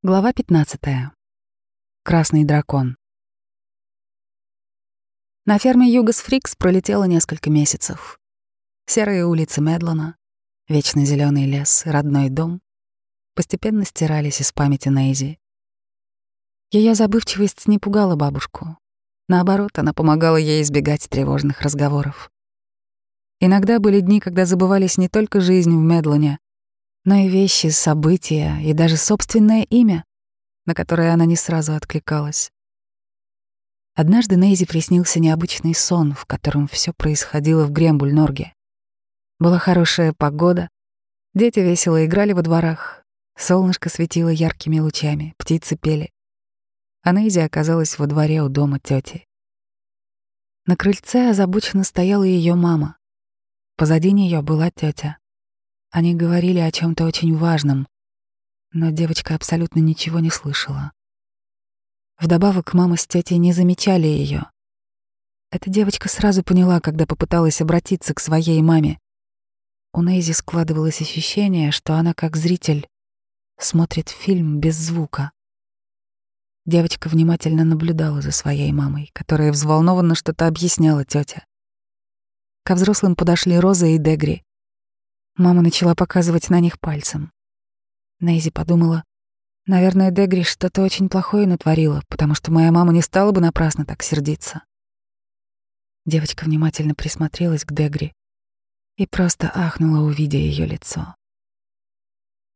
Глава 15. Красный дракон. На ферме Югас Фрикс пролетело несколько месяцев. Серые улицы Медлона, вечно зеленый лес, родной дом постепенно стирались из памяти Нейзи. Ее забывчивость не пугала бабушку. Наоборот, она помогала ей избегать тревожных разговоров. Иногда были дни, когда забывались не только жизнь в Медлоне, но и вещи, события и даже собственное имя, на которое она не сразу откликалась. Однажды Нейзи приснился необычный сон, в котором все происходило в Грембуль-Норге. Была хорошая погода, дети весело играли во дворах, солнышко светило яркими лучами, птицы пели. А Нейзи оказалась во дворе у дома тети. На крыльце озабоченно стояла ее мама. Позади нее была тетя. Они говорили о чем то очень важном, но девочка абсолютно ничего не слышала. Вдобавок мама с тетей не замечали ее. Эта девочка сразу поняла, когда попыталась обратиться к своей маме. У Нейзи складывалось ощущение, что она, как зритель, смотрит фильм без звука. Девочка внимательно наблюдала за своей мамой, которая взволнованно что-то объясняла тетя. Ко взрослым подошли Роза и Дегри. Мама начала показывать на них пальцем. Нейзи подумала, наверное, Дегри что-то очень плохое натворила, потому что моя мама не стала бы напрасно так сердиться. Девочка внимательно присмотрелась к Дегри и просто ахнула, увидя ее лицо.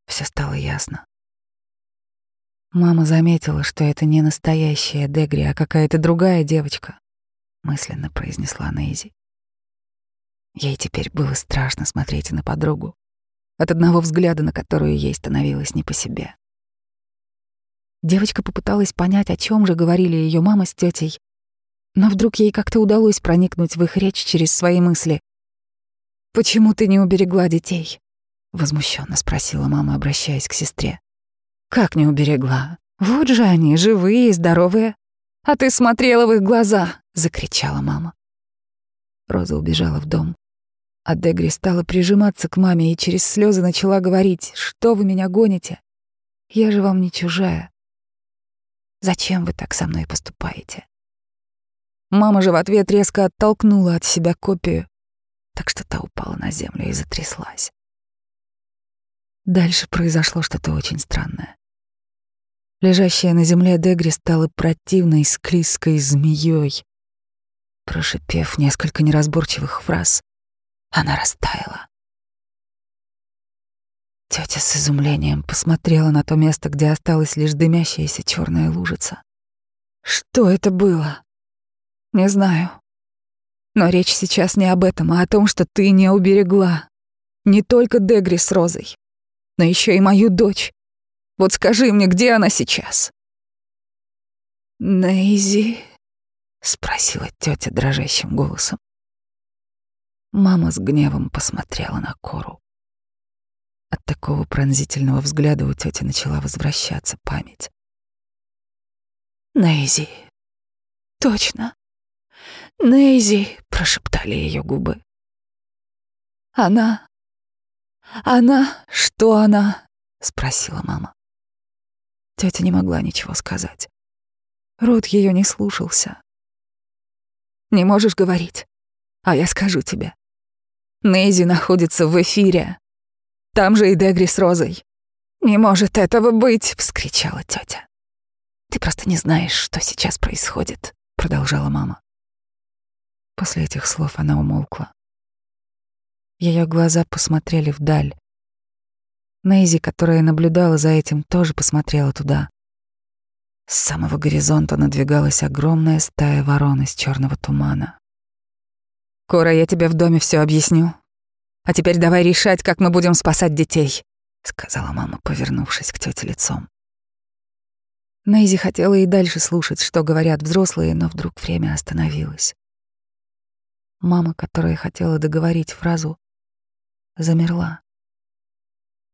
Все стало ясно. Мама заметила, что это не настоящая Дегри, а какая-то другая девочка, мысленно произнесла Нейзи. Ей теперь было страшно смотреть на подругу, от одного взгляда на которую ей становилось не по себе. Девочка попыталась понять, о чем же говорили ее мама с тетей, но вдруг ей как-то удалось проникнуть в их речь через свои мысли. «Почему ты не уберегла детей?» — возмущенно спросила мама, обращаясь к сестре. «Как не уберегла? Вот же они, живые и здоровые. А ты смотрела в их глаза!» — закричала мама. Роза убежала в дом. А Дегри стала прижиматься к маме и через слезы начала говорить, что вы меня гоните? Я же вам не чужая. Зачем вы так со мной поступаете? Мама же в ответ резко оттолкнула от себя копию, так что та упала на землю и затряслась. Дальше произошло что-то очень странное. Лежащая на земле Дегри стала противной склизкой змеей. Прошипев несколько неразборчивых фраз, она растаяла. Тетя с изумлением посмотрела на то место, где осталась лишь дымящаяся черная лужица. Что это было? Не знаю. Но речь сейчас не об этом, а о том, что ты не уберегла не только Дегри с Розой, но еще и мою дочь. Вот скажи мне, где она сейчас? Нейзи, спросила тетя дрожащим голосом. Мама с гневом посмотрела на Кору. От такого пронзительного взгляда у тети начала возвращаться память. «Нейзи! Точно! Нейзи!» — прошептали ее губы. «Она... она... что она?» — спросила мама. Тетя не могла ничего сказать. Рот ее не слушался. «Не можешь говорить, а я скажу тебе. Нейзи находится в эфире. Там же и Дегри с Розой. «Не может этого быть!» — вскричала тетя. «Ты просто не знаешь, что сейчас происходит», — продолжала мама. После этих слов она умолкла. Ее глаза посмотрели вдаль. Нейзи, которая наблюдала за этим, тоже посмотрела туда. С самого горизонта надвигалась огромная стая ворон из черного тумана. Кора, я тебе в доме все объясню. А теперь давай решать, как мы будем спасать детей, сказала мама, повернувшись к тете лицом. Нейзи хотела и дальше слушать, что говорят взрослые, но вдруг время остановилось. Мама, которая хотела договорить фразу, замерла.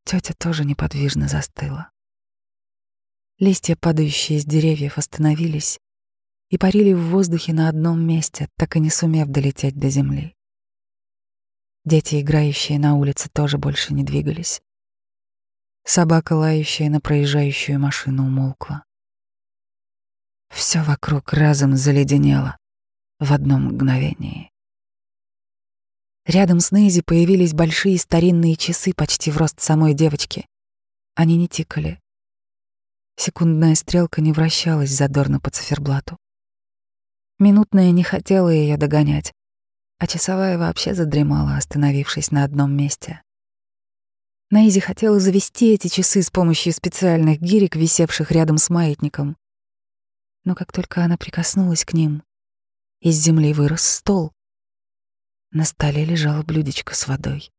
Тетя тоже неподвижно застыла. Листья, падающие с деревьев, остановились, и парили в воздухе на одном месте, так и не сумев долететь до земли. Дети, играющие на улице, тоже больше не двигались. Собака, лающая на проезжающую машину, умолкла. Все вокруг разом заледенело в одном мгновении. Рядом с Нейзи появились большие старинные часы почти в рост самой девочки. Они не тикали. Секундная стрелка не вращалась задорно по циферблату. Минутная не хотела ее догонять, а часовая вообще задремала, остановившись на одном месте. Нейзи хотела завести эти часы с помощью специальных гирек, висевших рядом с маятником. Но как только она прикоснулась к ним, из земли вырос стол. На столе лежало блюдечко с водой.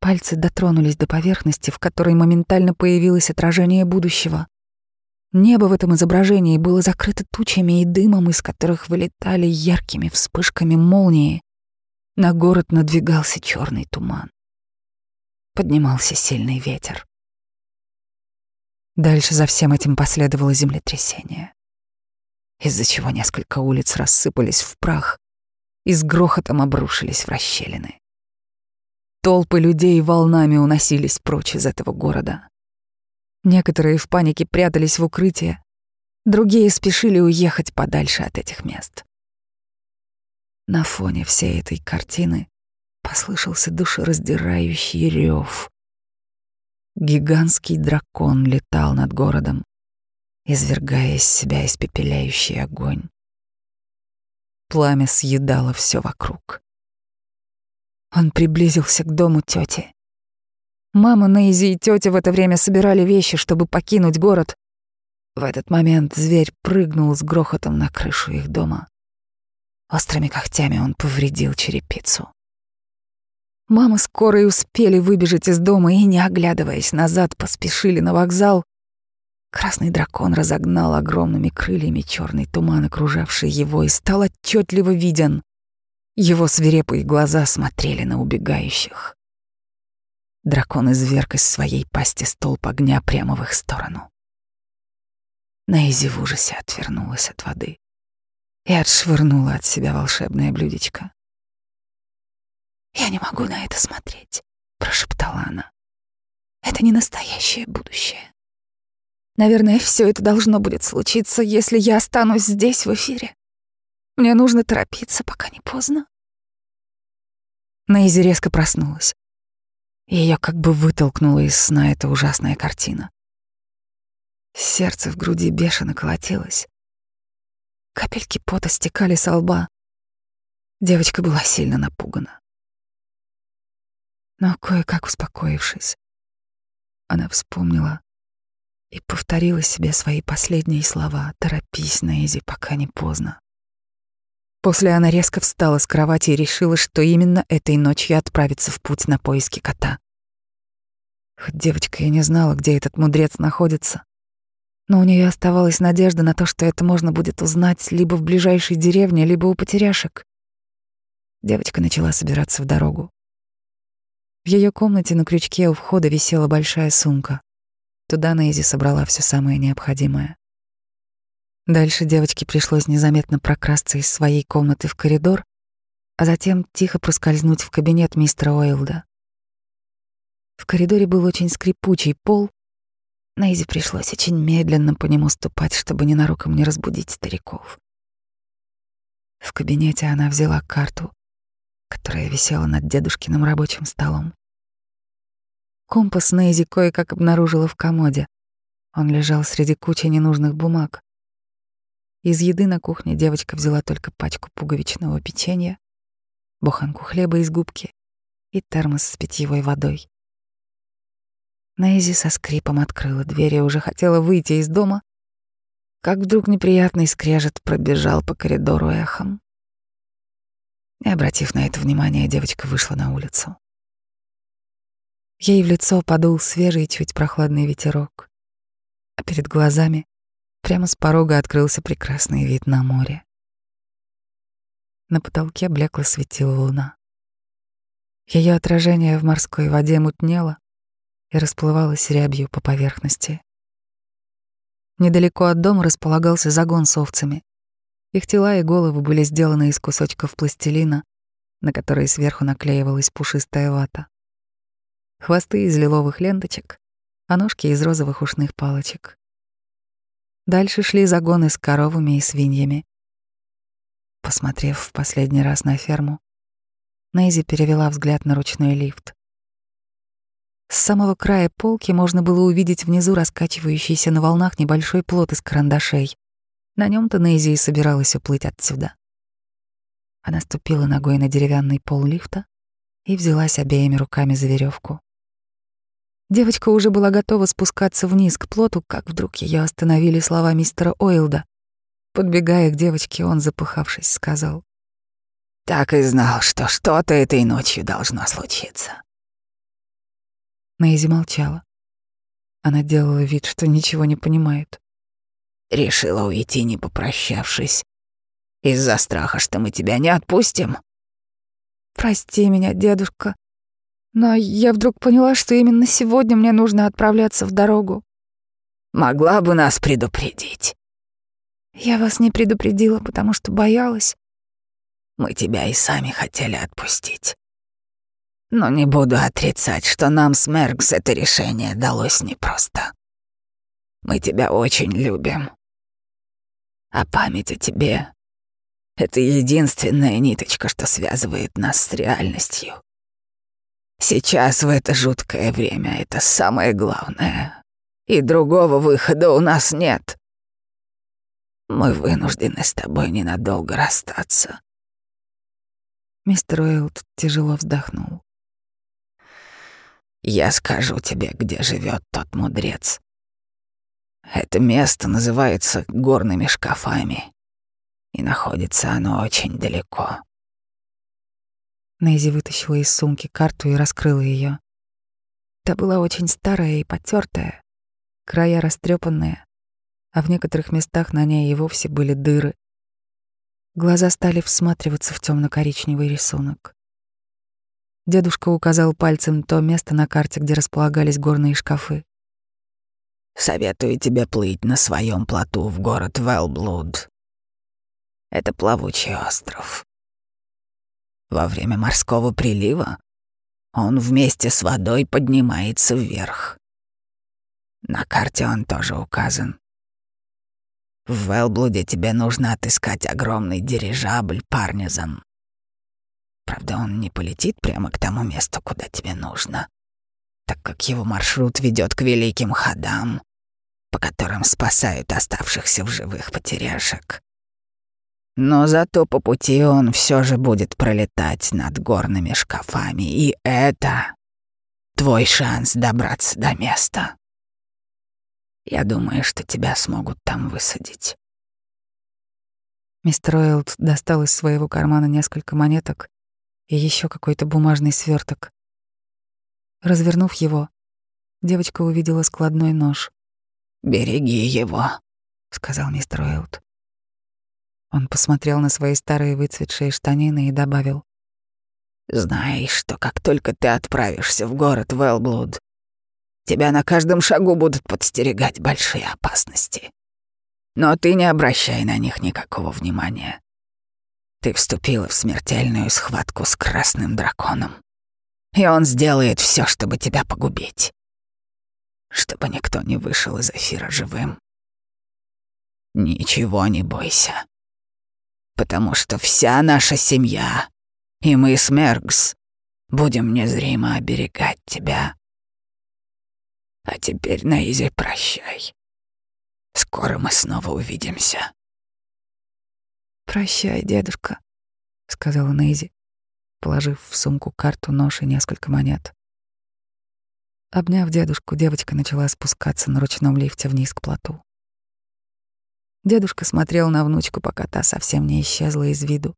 Пальцы дотронулись до поверхности, в которой моментально появилось отражение будущего. Небо в этом изображении было закрыто тучами и дымом, из которых вылетали яркими вспышками молнии. На город надвигался черный туман. Поднимался сильный ветер. Дальше за всем этим последовало землетрясение, из-за чего несколько улиц рассыпались в прах и с грохотом обрушились в расщелины. Толпы людей волнами уносились прочь из этого города. Некоторые в панике прятались в укрытие, другие спешили уехать подальше от этих мест. На фоне всей этой картины послышался душераздирающий рев. Гигантский дракон летал над городом, извергая из себя испепеляющий огонь. Пламя съедало все вокруг. Он приблизился к дому тети. Мама, Нейзи и тетя в это время собирали вещи, чтобы покинуть город. В этот момент зверь прыгнул с грохотом на крышу их дома. Острыми когтями он повредил черепицу. Мама скоро успели выбежать из дома и, не оглядываясь назад, поспешили на вокзал. Красный дракон разогнал огромными крыльями черный туман, окружавший его, и стал отчетливо виден. Его свирепые глаза смотрели на убегающих. Дракон изверг из своей пасти столб огня прямо в их сторону. Нейзи в ужасе отвернулась от воды и отшвырнула от себя волшебное блюдечко. «Я не могу на это смотреть», — прошептала она. «Это не настоящее будущее. Наверное, все это должно будет случиться, если я останусь здесь, в эфире. Мне нужно торопиться, пока не поздно. Нейзи резко проснулась. Ее как бы вытолкнула из сна эта ужасная картина. Сердце в груди бешено колотилось. Капельки пота стекали со лба. Девочка была сильно напугана. Но кое-как успокоившись, она вспомнила и повторила себе свои последние слова «Торопись, Нейзи, пока не поздно». После она резко встала с кровати и решила, что именно этой ночью отправится в путь на поиски кота. Хоть девочка и не знала, где этот мудрец находится, но у нее оставалась надежда на то, что это можно будет узнать либо в ближайшей деревне, либо у потеряшек. Девочка начала собираться в дорогу. В ее комнате на крючке у входа висела большая сумка. Туда Нейзи собрала все самое необходимое. Дальше девочке пришлось незаметно прокрасться из своей комнаты в коридор, а затем тихо проскользнуть в кабинет мистера Уэйлда. В коридоре был очень скрипучий пол. Нейзи пришлось очень медленно по нему ступать, чтобы ненароком не разбудить стариков. В кабинете она взяла карту, которая висела над дедушкиным рабочим столом. Компас Нейзи кое-как обнаружила в комоде. Он лежал среди кучи ненужных бумаг. Из еды на кухне девочка взяла только пачку пуговичного печенья, буханку хлеба из губки и термос с питьевой водой. Нейзи со скрипом открыла дверь и уже хотела выйти из дома, как вдруг неприятный скрежет пробежал по коридору эхом. Не обратив на это внимания, девочка вышла на улицу. Ей в лицо подул свежий, чуть прохладный ветерок, а перед глазами Прямо с порога открылся прекрасный вид на море. На потолке блекло светила луна. Ее отражение в морской воде мутнело и расплывалось рябью по поверхности. Недалеко от дома располагался загон с овцами. Их тела и головы были сделаны из кусочков пластилина, на которые сверху наклеивалась пушистая вата. хвосты из лиловых ленточек, а ножки из розовых ушных палочек. Дальше шли загоны с коровами и свиньями. Посмотрев в последний раз на ферму, Нейзи перевела взгляд на ручной лифт. С самого края полки можно было увидеть внизу раскачивающийся на волнах небольшой плот из карандашей. На нем то Нейзи и собиралась уплыть отсюда. Она ступила ногой на деревянный пол лифта и взялась обеими руками за веревку. Девочка уже была готова спускаться вниз к плоту, как вдруг ее остановили слова мистера Оилда. Подбегая к девочке, он, запыхавшись, сказал. «Так и знал, что что-то этой ночью должно случиться». Нейзи молчала. Она делала вид, что ничего не понимает. Решила уйти, не попрощавшись. Из-за страха, что мы тебя не отпустим. Прости меня, дедушка. Но я вдруг поняла, что именно сегодня мне нужно отправляться в дорогу. Могла бы нас предупредить. Я вас не предупредила, потому что боялась. Мы тебя и сами хотели отпустить. Но не буду отрицать, что нам с Меркс это решение далось непросто. Мы тебя очень любим. А память о тебе — это единственная ниточка, что связывает нас с реальностью. Сейчас, в это жуткое время, это самое главное. И другого выхода у нас нет. Мы вынуждены с тобой ненадолго расстаться. Мистер Уэлд тяжело вздохнул. Я скажу тебе, где живет тот мудрец. Это место называется горными шкафами, и находится оно очень далеко. Нейзи вытащила из сумки карту и раскрыла ее. Та была очень старая и потертая, края растрепанные, а в некоторых местах на ней и вовсе были дыры. Глаза стали всматриваться в темно-коричневый рисунок. Дедушка указал пальцем то место на карте, где располагались горные шкафы. «Советую тебе плыть на своем плоту в город Велблуд. Это плавучий остров. Во время морского прилива он вместе с водой поднимается вверх. На карте он тоже указан. В Велблуде тебе нужно отыскать огромный дирижабль Парнизан. Правда, он не полетит прямо к тому месту, куда тебе нужно, так как его маршрут ведет к великим ходам, по которым спасают оставшихся в живых потеряшек. Но зато по пути он все же будет пролетать над горными шкафами, и это твой шанс добраться до места. Я думаю, что тебя смогут там высадить. Мистер Уэлд достал из своего кармана несколько монеток и еще какой-то бумажный сверток. Развернув его, девочка увидела складной нож. «Береги его», — сказал мистер Уэлд. Он посмотрел на свои старые выцветшие штанины и добавил. «Знай, что как только ты отправишься в город Велблуд, тебя на каждом шагу будут подстерегать большие опасности. Но ты не обращай на них никакого внимания. Ты вступила в смертельную схватку с красным драконом. И он сделает все, чтобы тебя погубить. Чтобы никто не вышел из эфира живым. Ничего не бойся. Потому что вся наша семья и мы с Мергс будем незримо оберегать тебя. А теперь, Наизи, прощай. Скоро мы снова увидимся. «Прощай, дедушка», — сказала Нейзи, положив в сумку карту, нож и несколько монет. Обняв дедушку, девочка начала спускаться на ручном лифте вниз к плоту. Дедушка смотрел на внучку, пока та совсем не исчезла из виду.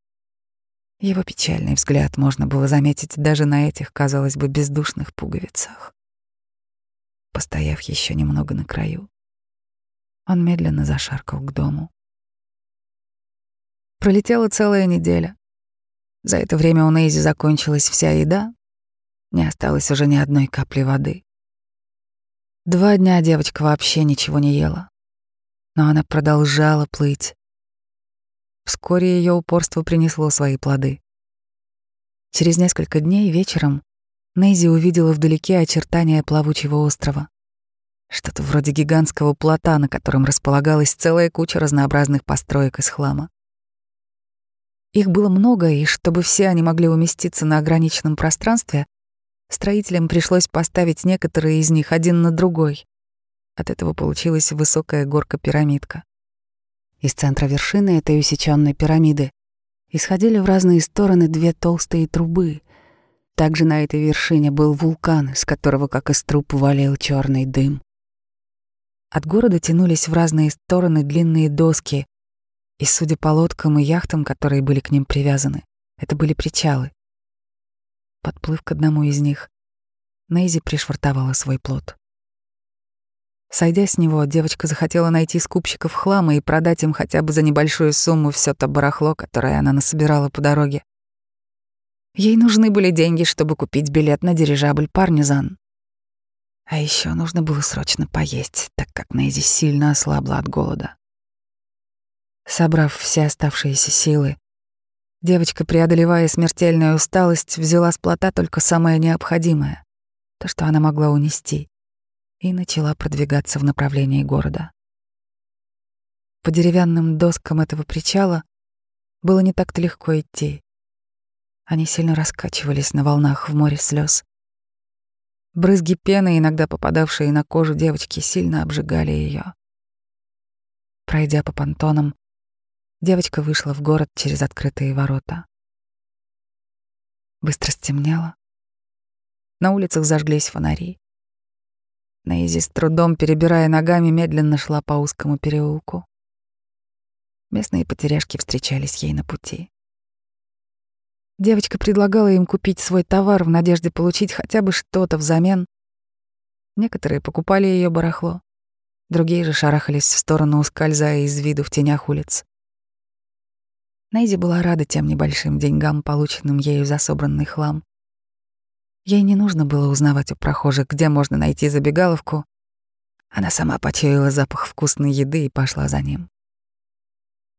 Его печальный взгляд можно было заметить даже на этих, казалось бы, бездушных пуговицах. Постояв еще немного на краю, он медленно зашаркал к дому. Пролетела целая неделя. За это время у Нейзи закончилась вся еда, не осталось уже ни одной капли воды. Два дня девочка вообще ничего не ела, но она продолжала плыть. Вскоре ее упорство принесло свои плоды. Через несколько дней вечером Нейзи увидела вдалеке очертания плавучего острова. Что-то вроде гигантского плота, на котором располагалась целая куча разнообразных построек из хлама. Их было много, и чтобы все они могли уместиться на ограниченном пространстве, строителям пришлось поставить некоторые из них один на другой. От этого получилась высокая горка-пирамидка. Из центра вершины этой усеченной пирамиды исходили в разные стороны две толстые трубы. Также на этой вершине был вулкан, из которого, как из труб, валил черный дым. От города тянулись в разные стороны длинные доски, и, судя по лодкам и яхтам, которые были к ним привязаны, это были причалы. Подплыв к одному из них, Нейзи пришвартовала свой плод. Сойдя с него, девочка захотела найти скупщиков хлама и продать им хотя бы за небольшую сумму все то барахло, которое она насобирала по дороге. Ей нужны были деньги, чтобы купить билет на дирижабль «Парнизан». А еще нужно было срочно поесть, так как Нейзи сильно ослабла от голода. Собрав все оставшиеся силы, девочка, преодолевая смертельную усталость, взяла с плота только самое необходимое, то, что она могла унести, и начала продвигаться в направлении города. По деревянным доскам этого причала было не так-то легко идти. Они сильно раскачивались на волнах в море слез. Брызги пены, иногда попадавшие на кожу девочки, сильно обжигали ее. Пройдя по понтонам, девочка вышла в город через открытые ворота. Быстро стемнело. На улицах зажглись фонари. Нейзи с трудом, перебирая ногами, медленно шла по узкому переулку. Местные потеряшки встречались ей на пути. Девочка предлагала им купить свой товар в надежде получить хотя бы что-то взамен. Некоторые покупали ее барахло, другие же шарахались в сторону, ускользая из виду в тенях улиц. Нейзи была рада тем небольшим деньгам, полученным ею за собранный хлам. Ей не нужно было узнавать у прохожих, где можно найти забегаловку. Она сама почуяла запах вкусной еды и пошла за ним.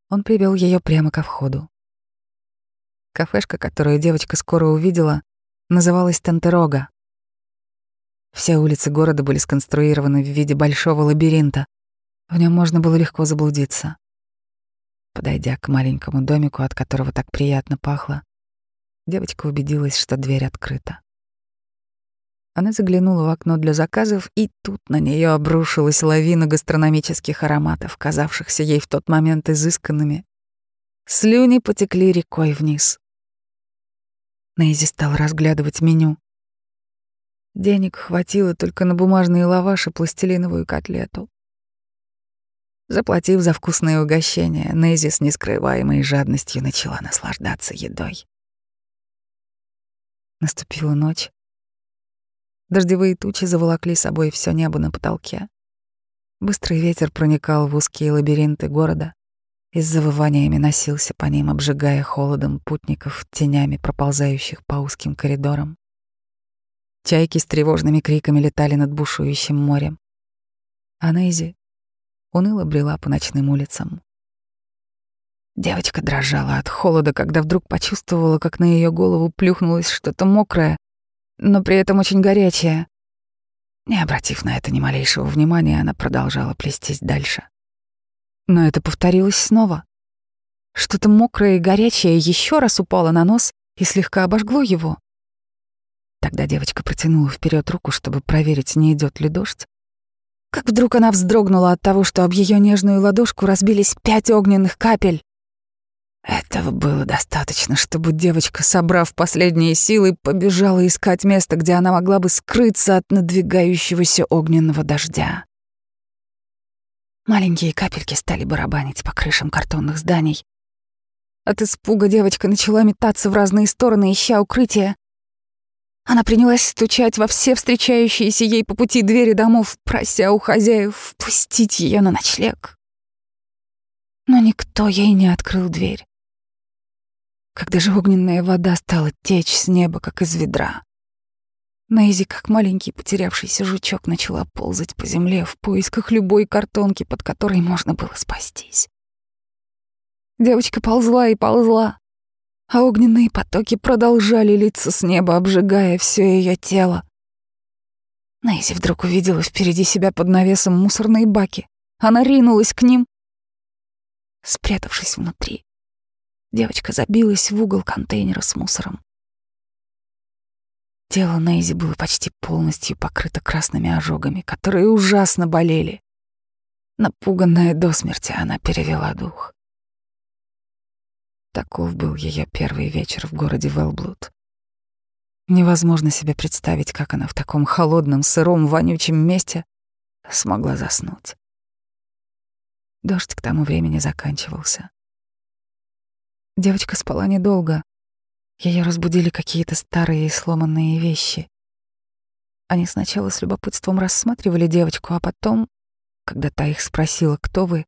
Он привел ее прямо ко входу. Кафешка, которую девочка скоро увидела, называлась Тантерога. Все улицы города были сконструированы в виде большого лабиринта. В нем можно было легко заблудиться. Подойдя к маленькому домику, от которого так приятно пахло, девочка убедилась, что дверь открыта. Она заглянула в окно для заказов, и тут на нее обрушилась лавина гастрономических ароматов, казавшихся ей в тот момент изысканными Слюни потекли рекой вниз. Нейзи стал разглядывать меню. Денег хватило только на бумажные лаваш и пластилиновую котлету. Заплатив за вкусное угощение, Нейзи с нескрываемой жадностью начала наслаждаться едой. Наступила ночь. Дождевые тучи заволокли собой все небо на потолке. Быстрый ветер проникал в узкие лабиринты города и с завываниями носился по ним, обжигая холодом путников тенями, проползающих по узким коридорам. Чайки с тревожными криками летали над бушующим морем. А Нейзи уныло брела по ночным улицам. Девочка дрожала от холода, когда вдруг почувствовала, как на ее голову плюхнулось что-то мокрое, но при этом очень горячее. Не обратив на это ни малейшего внимания, она продолжала плестись дальше. Но это повторилось снова. Что-то мокрое и горячее еще раз упало на нос и слегка обожгло его. Тогда девочка протянула вперед руку, чтобы проверить, не идет ли дождь. Как вдруг она вздрогнула от того, что об ее нежную ладошку разбились пять огненных капель. Этого было достаточно, чтобы девочка, собрав последние силы, побежала искать место, где она могла бы скрыться от надвигающегося огненного дождя. Маленькие капельки стали барабанить по крышам картонных зданий. От испуга девочка начала метаться в разные стороны, ища укрытия. Она принялась стучать во все встречающиеся ей по пути двери домов, прося у хозяев впустить ее на ночлег. Но никто ей не открыл дверь. Когда же огненная вода стала течь с неба, как из ведра, Нейзи, как маленький потерявшийся жучок, начала ползать по земле в поисках любой картонки, под которой можно было спастись. Девочка ползла и ползла. а огненные потоки продолжали литься с неба, обжигая все ее тело. Нейзи вдруг увидела впереди себя под навесом мусорные баки. Она ринулась к ним. Спрятавшись внутри, девочка забилась в угол контейнера с мусором. Тело Нейзи было почти полностью покрыто красными ожогами, которые ужасно болели. Напуганная до смерти, она перевела дух. Таков был ее первый вечер в городе Велблуд. Невозможно себе представить, как она в таком холодном, сыром, вонючем месте смогла заснуть. Дождь к тому времени заканчивался. Девочка спала недолго. Ее разбудили какие-то старые и сломанные вещи. Они сначала с любопытством рассматривали девочку, а потом, когда та их спросила, кто вы,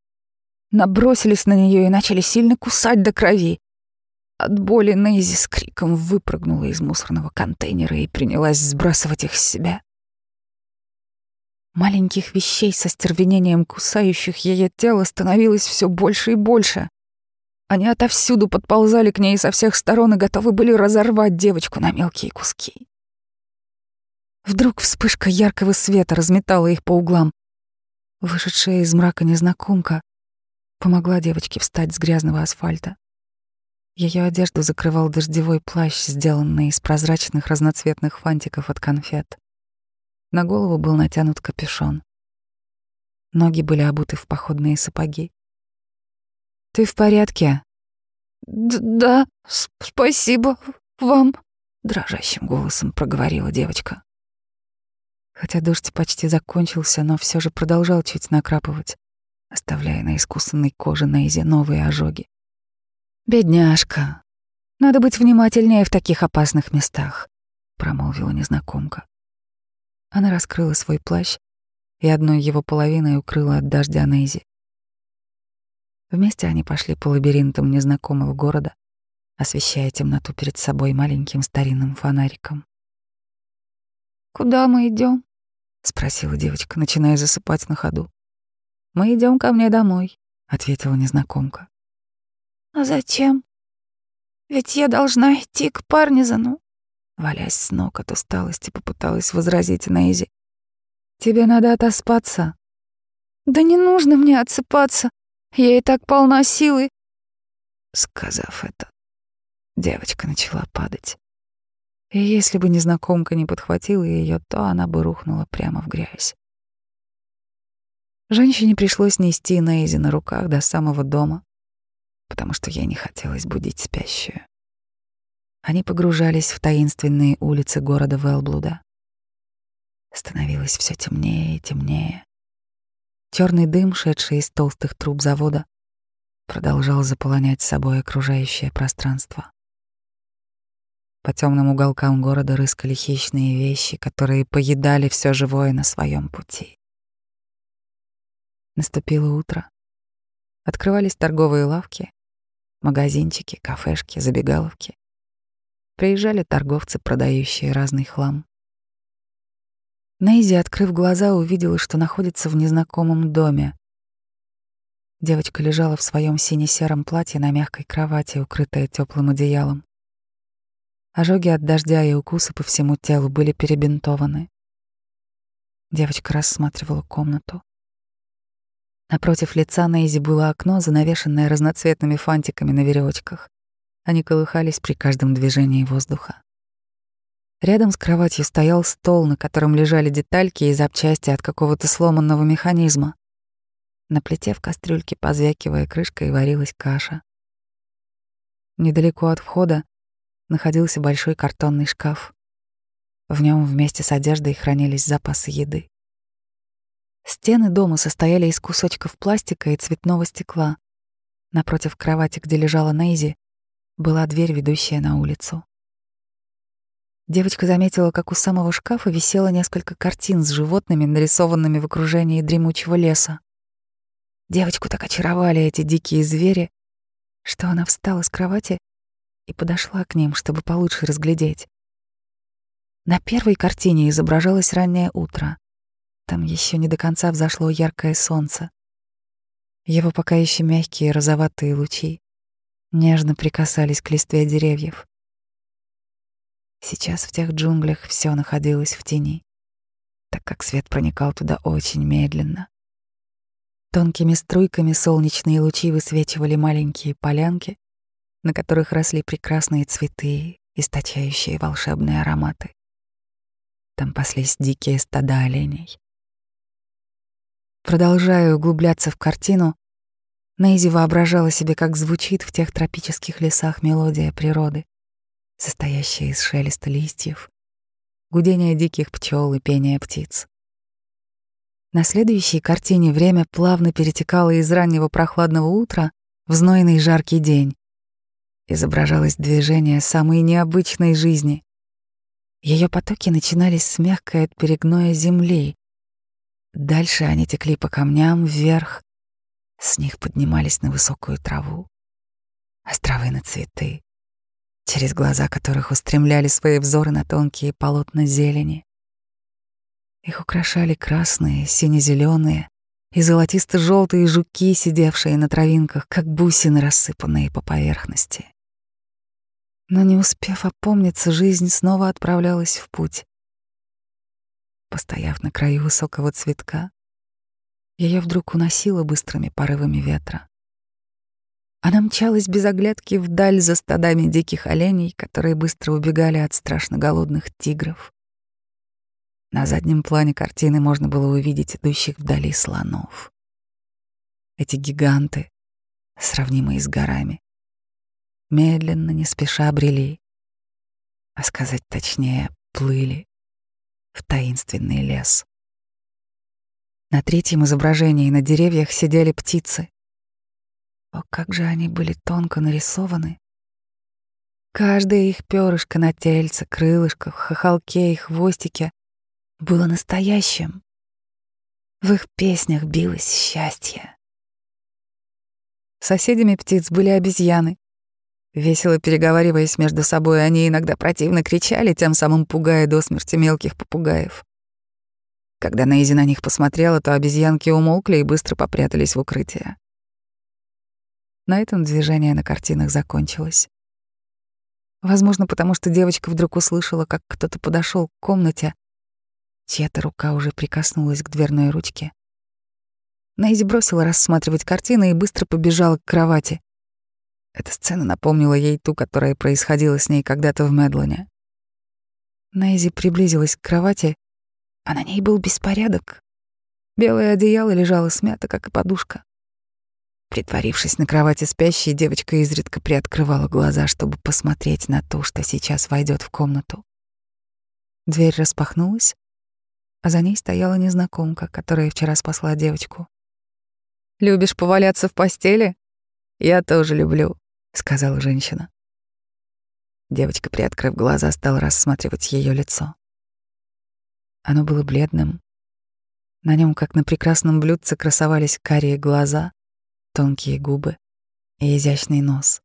набросились на нее и начали сильно кусать до крови. От боли Нейзи с криком выпрыгнула из мусорного контейнера и принялась сбрасывать их с себя. Маленьких вещей со стервенением кусающих ее тело становилось все больше и больше. Они отовсюду подползали к ней со всех сторон и готовы были разорвать девочку на мелкие куски. Вдруг вспышка яркого света разметала их по углам. Вышедшая из мрака незнакомка помогла девочке встать с грязного асфальта. Ее одежду закрывал дождевой плащ, сделанный из прозрачных разноцветных фантиков от конфет. На голову был натянут капюшон. Ноги были обуты в походные сапоги. «Ты в порядке?» «Да, спасибо вам», — дрожащим голосом проговорила девочка. Хотя дождь почти закончился, но все же продолжал чуть накрапывать, оставляя на искусанной коже Нейзе новые ожоги. «Бедняжка, надо быть внимательнее в таких опасных местах», — промолвила незнакомка. Она раскрыла свой плащ и одной его половиной укрыла от дождя Нейзи. Вместе они пошли по лабиринтам незнакомого города, освещая темноту перед собой маленьким старинным фонариком. «Куда мы идем? спросила девочка, начиная засыпать на ходу. «Мы идем ко мне домой», — ответила незнакомка. «А зачем? Ведь я должна идти к Парнизану». Валясь с ног от усталости, попыталась возразить Нейзи. «Тебе надо отоспаться». «Да не нужно мне отсыпаться. Я и так полна силы». Сказав это, девочка начала падать. И если бы незнакомка не подхватила ее, то она бы рухнула прямо в грязь. Женщине пришлось нести Нейзи на руках до самого дома, потому что ей не хотелось будить спящую. Они погружались в таинственные улицы города Велблуда. Становилось все темнее и темнее. Черный дым, шедший из толстых труб завода, продолжал заполонять собой окружающее пространство. По темным уголкам города рыскали хищные вещи, которые поедали все живое на своем пути. Наступило утро. Открывались торговые лавки, магазинчики, кафешки, забегаловки. Приезжали торговцы, продающие разный хлам. Нейзи, открыв глаза, увидела, что находится в незнакомом доме. Девочка лежала в своем сине-сером платье на мягкой кровати, укрытая теплым одеялом. Ожоги от дождя и укусы по всему телу были перебинтованы. Девочка рассматривала комнату. Напротив лица Нейзи было окно, занавешенное разноцветными фантиками на веревочках. Они колыхались при каждом движении воздуха. Рядом с кроватью стоял стол, на котором лежали детальки и запчасти от какого-то сломанного механизма. На плите в кастрюльке, позвякивая крышкой, варилась каша. Недалеко от входа находился большой картонный шкаф. В нем вместе с одеждой хранились запасы еды. Стены дома состояли из кусочков пластика и цветного стекла. Напротив кровати, где лежала Нейзи, была дверь, ведущая на улицу. Девочка заметила, как у самого шкафа висело несколько картин с животными, нарисованными в окружении дремучего леса. Девочку так очаровали эти дикие звери, что она встала с кровати и подошла к ним, чтобы получше разглядеть. На первой картине изображалось раннее утро. Там еще не до конца взошло яркое солнце. Его пока еще мягкие розоватые лучи нежно прикасались к листве деревьев. Сейчас в тех джунглях все находилось в тени, так как свет проникал туда очень медленно. Тонкими струйками солнечные лучи высвечивали маленькие полянки, на которых росли прекрасные цветы, источающие волшебные ароматы. Там паслись дикие стада оленей. Продолжая углубляться в картину, Нейзи воображала себе, как звучит в тех тропических лесах мелодия природы, состоящая из шелеста листьев, гудения диких пчел и пения птиц. На следующей картине время плавно перетекало из раннего прохладного утра в знойный жаркий день. Изображалось движение самой необычной жизни. Ее потоки начинались с мягкой от перегноя земли. Дальше они текли по камням вверх, с них поднимались на высокую траву, островы на цветы, через глаза которых устремляли свои взоры на тонкие полотна зелени. Их украшали красные, сине-зеленые и золотисто-желтые жуки, сидевшие на травинках, как бусины, рассыпанные по поверхности. Но не успев опомниться, жизнь снова отправлялась в путь. Постояв на краю высокого цветка, ее вдруг уносило быстрыми порывами ветра. Она мчалась без оглядки вдаль за стадами диких оленей, которые быстро убегали от страшно голодных тигров. На заднем плане картины можно было увидеть идущих вдали слонов. Эти гиганты, сравнимые с горами, медленно, не спеша брели, а сказать точнее, плыли в таинственный лес. На третьем изображении на деревьях сидели птицы, о, как же они были тонко нарисованы. Каждое их перышко на тельце, крылышках, хохолке и хвостике было настоящим. В их песнях билось счастье. Соседями птиц были обезьяны. Весело переговариваясь между собой, они иногда противно кричали, тем самым пугая до смерти мелких попугаев. Когда Нейзи на них посмотрела, то обезьянки умолкли и быстро попрятались в укрытие. На этом движение на картинах закончилось. Возможно, потому что девочка вдруг услышала, как кто-то подошел к комнате. Чья-то рука уже прикоснулась к дверной ручке. Нейзи бросила рассматривать картины и быстро побежала к кровати. Эта сцена напомнила ей ту, которая происходила с ней когда-то в Медлоне. Нейзи приблизилась к кровати, а на ней был беспорядок. Белое одеяло лежало смято, как и подушка. Притворившись на кровати спящей, девочка изредка приоткрывала глаза, чтобы посмотреть на то, что сейчас войдет в комнату. Дверь распахнулась, а за ней стояла незнакомка, которая вчера спасла девочку. «Любишь поваляться в постели? Я тоже люблю», — сказала женщина. Девочка, приоткрыв глаза, стала рассматривать ее лицо. Оно было бледным. На нем, как на прекрасном блюдце, красовались карие глаза, тонкие губы и изящный нос.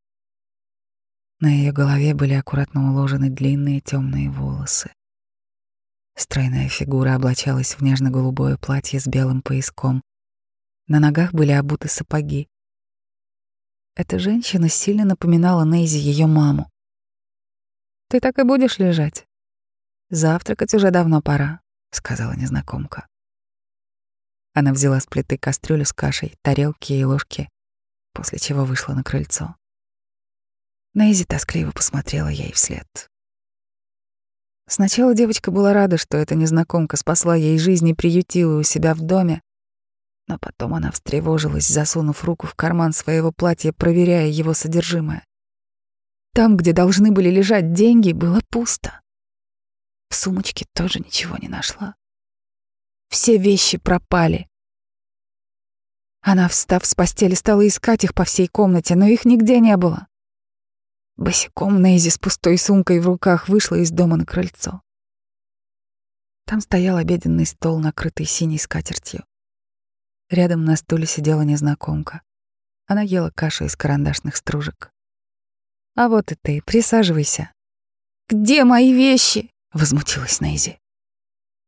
На ее голове были аккуратно уложены длинные темные волосы. Стройная фигура облачалась в нежно-голубое платье с белым пояском. На ногах были обуты сапоги. Эта женщина сильно напоминала Нейзи ее маму. «Ты так и будешь лежать? Завтракать уже давно пора», — сказала незнакомка. Она взяла с плиты кастрюлю с кашей, тарелки и ложки, после чего вышла на крыльцо. Нейзи тоскливо посмотрела ей вслед. Сначала девочка была рада, что эта незнакомка спасла ей жизнь и приютила у себя в доме, но потом она встревожилась, засунув руку в карман своего платья, проверяя его содержимое. Там, где должны были лежать деньги, было пусто. В сумочке тоже ничего не нашла. Все вещи пропали. Она, встав с постели, стала искать их по всей комнате, но их нигде не было. Босиком Нейзи с пустой сумкой в руках вышла из дома на крыльцо. Там стоял обеденный стол, накрытый синей скатертью. Рядом на стуле сидела незнакомка. Она ела кашу из карандашных стружек. «А вот и ты, присаживайся». «Где мои вещи?» — возмутилась Нейзи.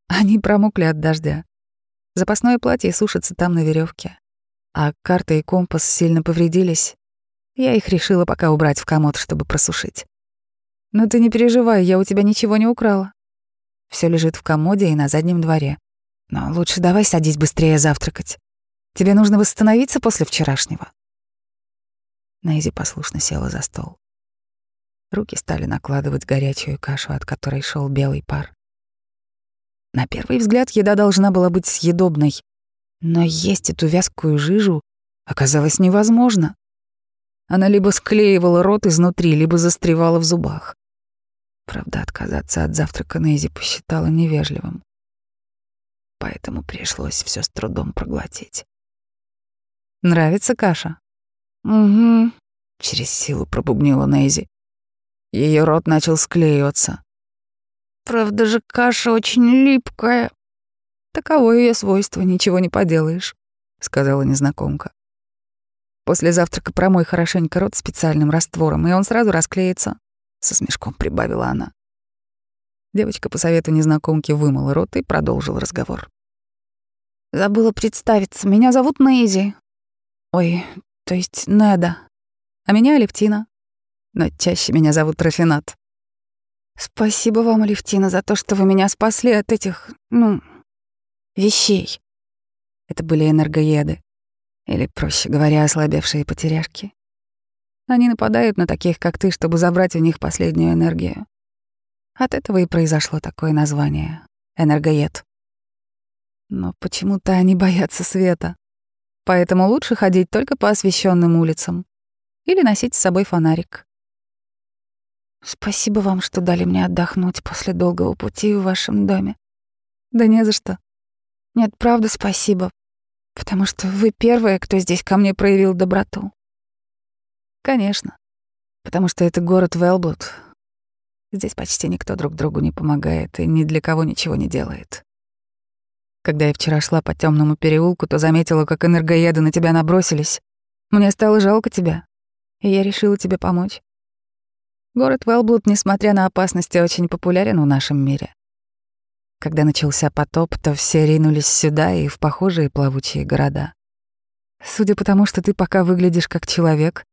Они промокли от дождя. Запасное платье сушится там на веревке, а карта и компас сильно повредились. Я их решила пока убрать в комод, чтобы просушить. Но ты не переживай, я у тебя ничего не украла. Все лежит в комоде и на заднем дворе. Но лучше давай садись быстрее завтракать. Тебе нужно восстановиться после вчерашнего. Нейзи послушно села за стол. Руки стали накладывать горячую кашу, от которой шел белый пар. На первый взгляд еда должна была быть съедобной, но есть эту вязкую жижу оказалось невозможно. Она либо склеивала рот изнутри, либо застревала в зубах. Правда, отказаться от завтрака Нейзи посчитала невежливым. Поэтому пришлось все с трудом проглотить. «Нравится каша?» «Угу», — через силу пробубнила Нейзи. Ее рот начал склеиваться. «Правда же каша очень липкая». «Таково ее свойство, ничего не поделаешь», — сказала незнакомка. «После завтрака промой хорошенько рот специальным раствором, и он сразу расклеится», — со смешком прибавила она. Девочка по совету незнакомки вымыла рот и продолжил разговор. «Забыла представиться. Меня зовут Нейзи. Ой, то есть Неда. А меня Алевтина но чаще меня зовут Рафинат. Спасибо вам, Алевтина, за то, что вы меня спасли от этих, ну, вещей. Это были энергоеды, или, проще говоря, ослабевшие потеряшки. Они нападают на таких, как ты, чтобы забрать у них последнюю энергию. От этого и произошло такое название — энергоед. Но почему-то они боятся света. Поэтому лучше ходить только по освещенным улицам или носить с собой фонарик. Спасибо вам, что дали мне отдохнуть после долгого пути в вашем доме. Да не за что. Нет, правда, спасибо. Потому что вы первая, кто здесь ко мне проявил доброту. Конечно. Потому что это город Велблуд. Здесь почти никто друг другу не помогает и ни для кого ничего не делает. Когда я вчера шла по темному переулку, то заметила, как энергоеды на тебя набросились. Мне стало жалко тебя, и я решила тебе помочь. Город Велблуд, несмотря на опасности, очень популярен в нашем мире. Когда начался потоп, то все ринулись сюда и в похожие плавучие города. Судя по тому, что ты пока выглядишь как человек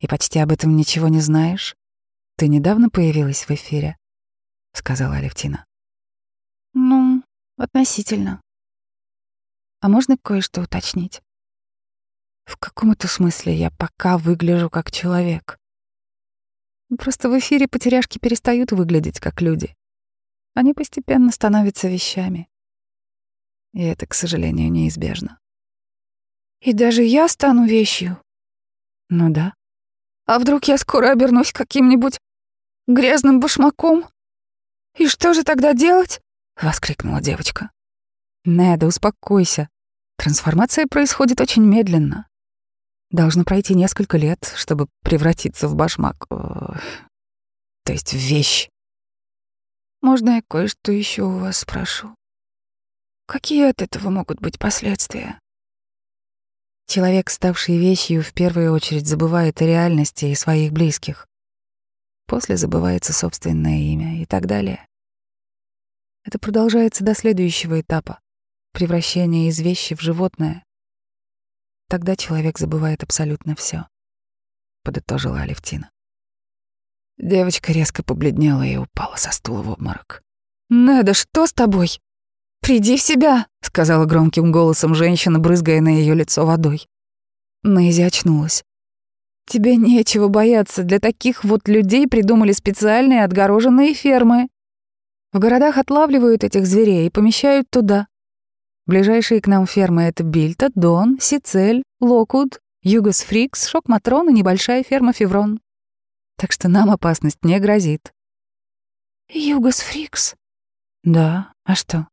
и почти об этом ничего не знаешь, ты недавно появилась в эфире, — сказала Алевтина. Ну, относительно. А можно кое-что уточнить? В каком-то смысле я пока выгляжу как человек. Просто в эфире потеряшки перестают выглядеть как люди. Они постепенно становятся вещами. И это, к сожалению, неизбежно. И даже я стану вещью? Ну да. А вдруг я скоро обернусь каким-нибудь грязным башмаком? И что же тогда делать? Воскликнула девочка. Неда, успокойся. Трансформация происходит очень медленно. Должно пройти несколько лет, чтобы превратиться в башмак. То есть в вещь. Можно я кое-что еще у вас спрошу? Какие от этого могут быть последствия? Человек, ставший вещью, в первую очередь забывает о реальности и своих близких. После забывается собственное имя и так далее. Это продолжается до следующего этапа — превращения из вещи в животное. Тогда человек забывает абсолютно все, подытожила Алевтина. Девочка резко побледнела и упала со стула в обморок. «Неда, что с тобой? Приди в себя!» — сказала громким голосом женщина, брызгая на ее лицо водой. Нэйзи очнулась. «Тебе нечего бояться. Для таких вот людей придумали специальные отгороженные фермы. В городах отлавливают этих зверей и помещают туда. Ближайшие к нам фермы — это Бильта, Дон, Сицель, Локуд, Югос Фрикс, Шок-Матрон и небольшая ферма Феврон. Так что нам опасность не грозит. Югос Фрикс? Да, а что?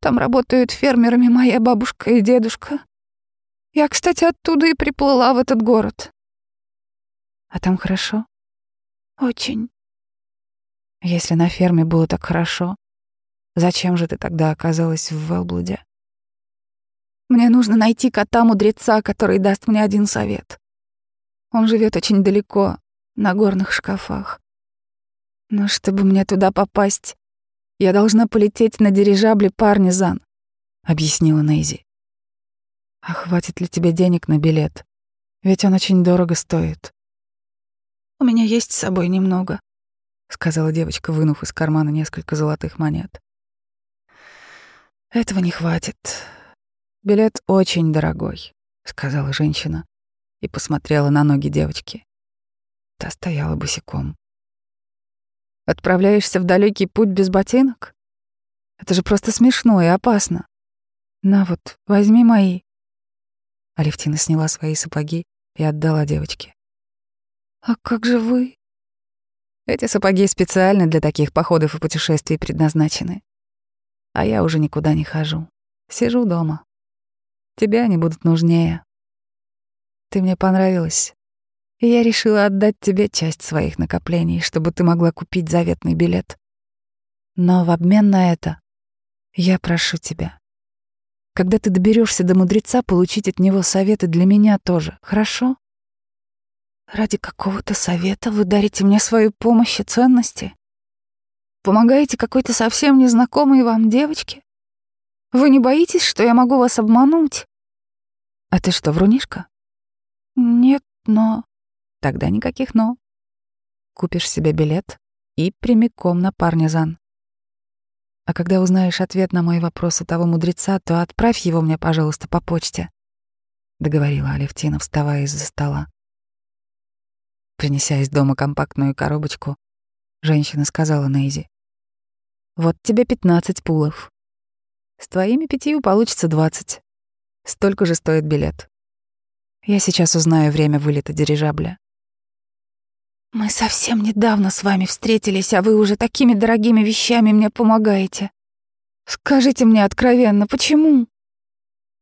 Там работают фермерами моя бабушка и дедушка. Я, кстати, оттуда и приплыла в этот город. А там хорошо? Очень. Если на ферме было так хорошо, Зачем же ты тогда оказалась в Велблуде? Мне нужно найти кота-мудреца, который даст мне один совет. Он живет очень далеко, на горных шкафах. Но чтобы мне туда попасть, я должна полететь на дирижабле Парнизан, — объяснила Нейзи. А хватит ли тебе денег на билет? Ведь он очень дорого стоит. У меня есть с собой немного, сказала девочка, вынув из кармана несколько золотых монет. Этого не хватит. Билет очень дорогой, сказала женщина и посмотрела на ноги девочки. Та стояла босиком. Отправляешься в далекий путь без ботинок? Это же просто смешно и опасно. На вот, возьми мои. Алевтина сняла свои сапоги и отдала девочке. А как же вы? Эти сапоги специально для таких походов и путешествий предназначены. А я уже никуда не хожу. Сижу дома. Тебе они будут нужнее. Ты мне понравилась, и я решила отдать тебе часть своих накоплений, чтобы ты могла купить заветный билет. Но в обмен на это я прошу тебя, когда ты доберешься до мудреца, получить от него советы для меня тоже, хорошо? Ради какого-то совета вы дарите мне свою помощь и ценности? Помогаете какой-то совсем незнакомой вам девочке? Вы не боитесь, что я могу вас обмануть? А ты что, врунишка? Нет, но... Тогда никаких «но». Купишь себе билет и прямиком на Парнизан. А когда узнаешь ответ на мой вопрос у того мудреца, то отправь его мне, пожалуйста, по почте», — договорила Алевтина, вставая из-за стола. Принеся из дома компактную коробочку, женщина сказала Нейзи. «Вот тебе пятнадцать пулов. С твоими пятью получится двадцать. Столько же стоит билет. Я сейчас узнаю время вылета дирижабля. Мы совсем недавно с вами встретились, а вы уже такими дорогими вещами мне помогаете. Скажите мне откровенно, почему?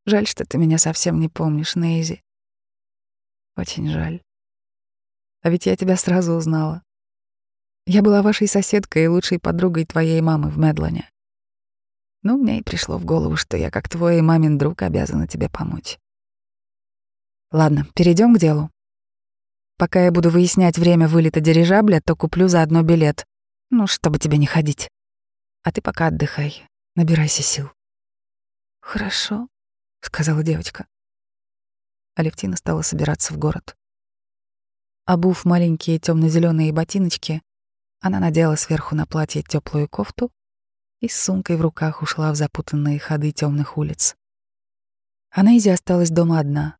Жаль, что ты меня совсем не помнишь, Нейзи. Очень жаль. А ведь я тебя сразу узнала. Я была вашей соседкой и лучшей подругой твоей мамы в Медлане. Ну, мне и пришло в голову, что я, как твой мамин друг, обязана тебе помочь. Ладно, перейдем к делу. Пока я буду выяснять время вылета дирижабля, то куплю заодно билет. Ну, чтобы тебе не ходить. А ты пока отдыхай, набирайся сил. Хорошо, сказала девочка. Алевтина стала собираться в город. Обув маленькие темно-зеленые ботиночки, она надела сверху на платье теплую кофту и с сумкой в руках ушла в запутанные ходы темных улиц. А осталась дома одна.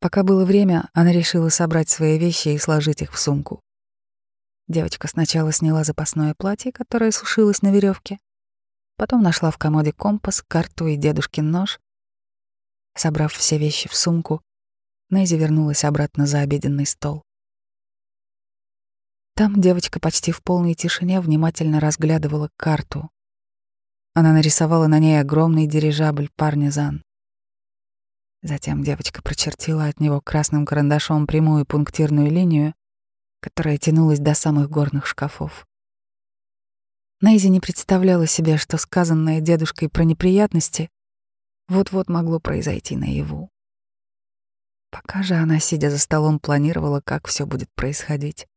Пока было время, она решила собрать свои вещи и сложить их в сумку. Девочка сначала сняла запасное платье, которое сушилось на веревке, потом нашла в комоде компас, карту и дедушкин нож. Собрав все вещи в сумку, Нейзи вернулась обратно за обеденный стол. Там девочка почти в полной тишине внимательно разглядывала карту. Она нарисовала на ней огромный дирижабль Парнизан. Затем девочка прочертила от него красным карандашом прямую пунктирную линию, которая тянулась до самых горных шкафов. Нейзи не представляла себе, что сказанное дедушкой про неприятности вот-вот могло произойти наяву. Пока же она, сидя за столом, планировала, как все будет происходить.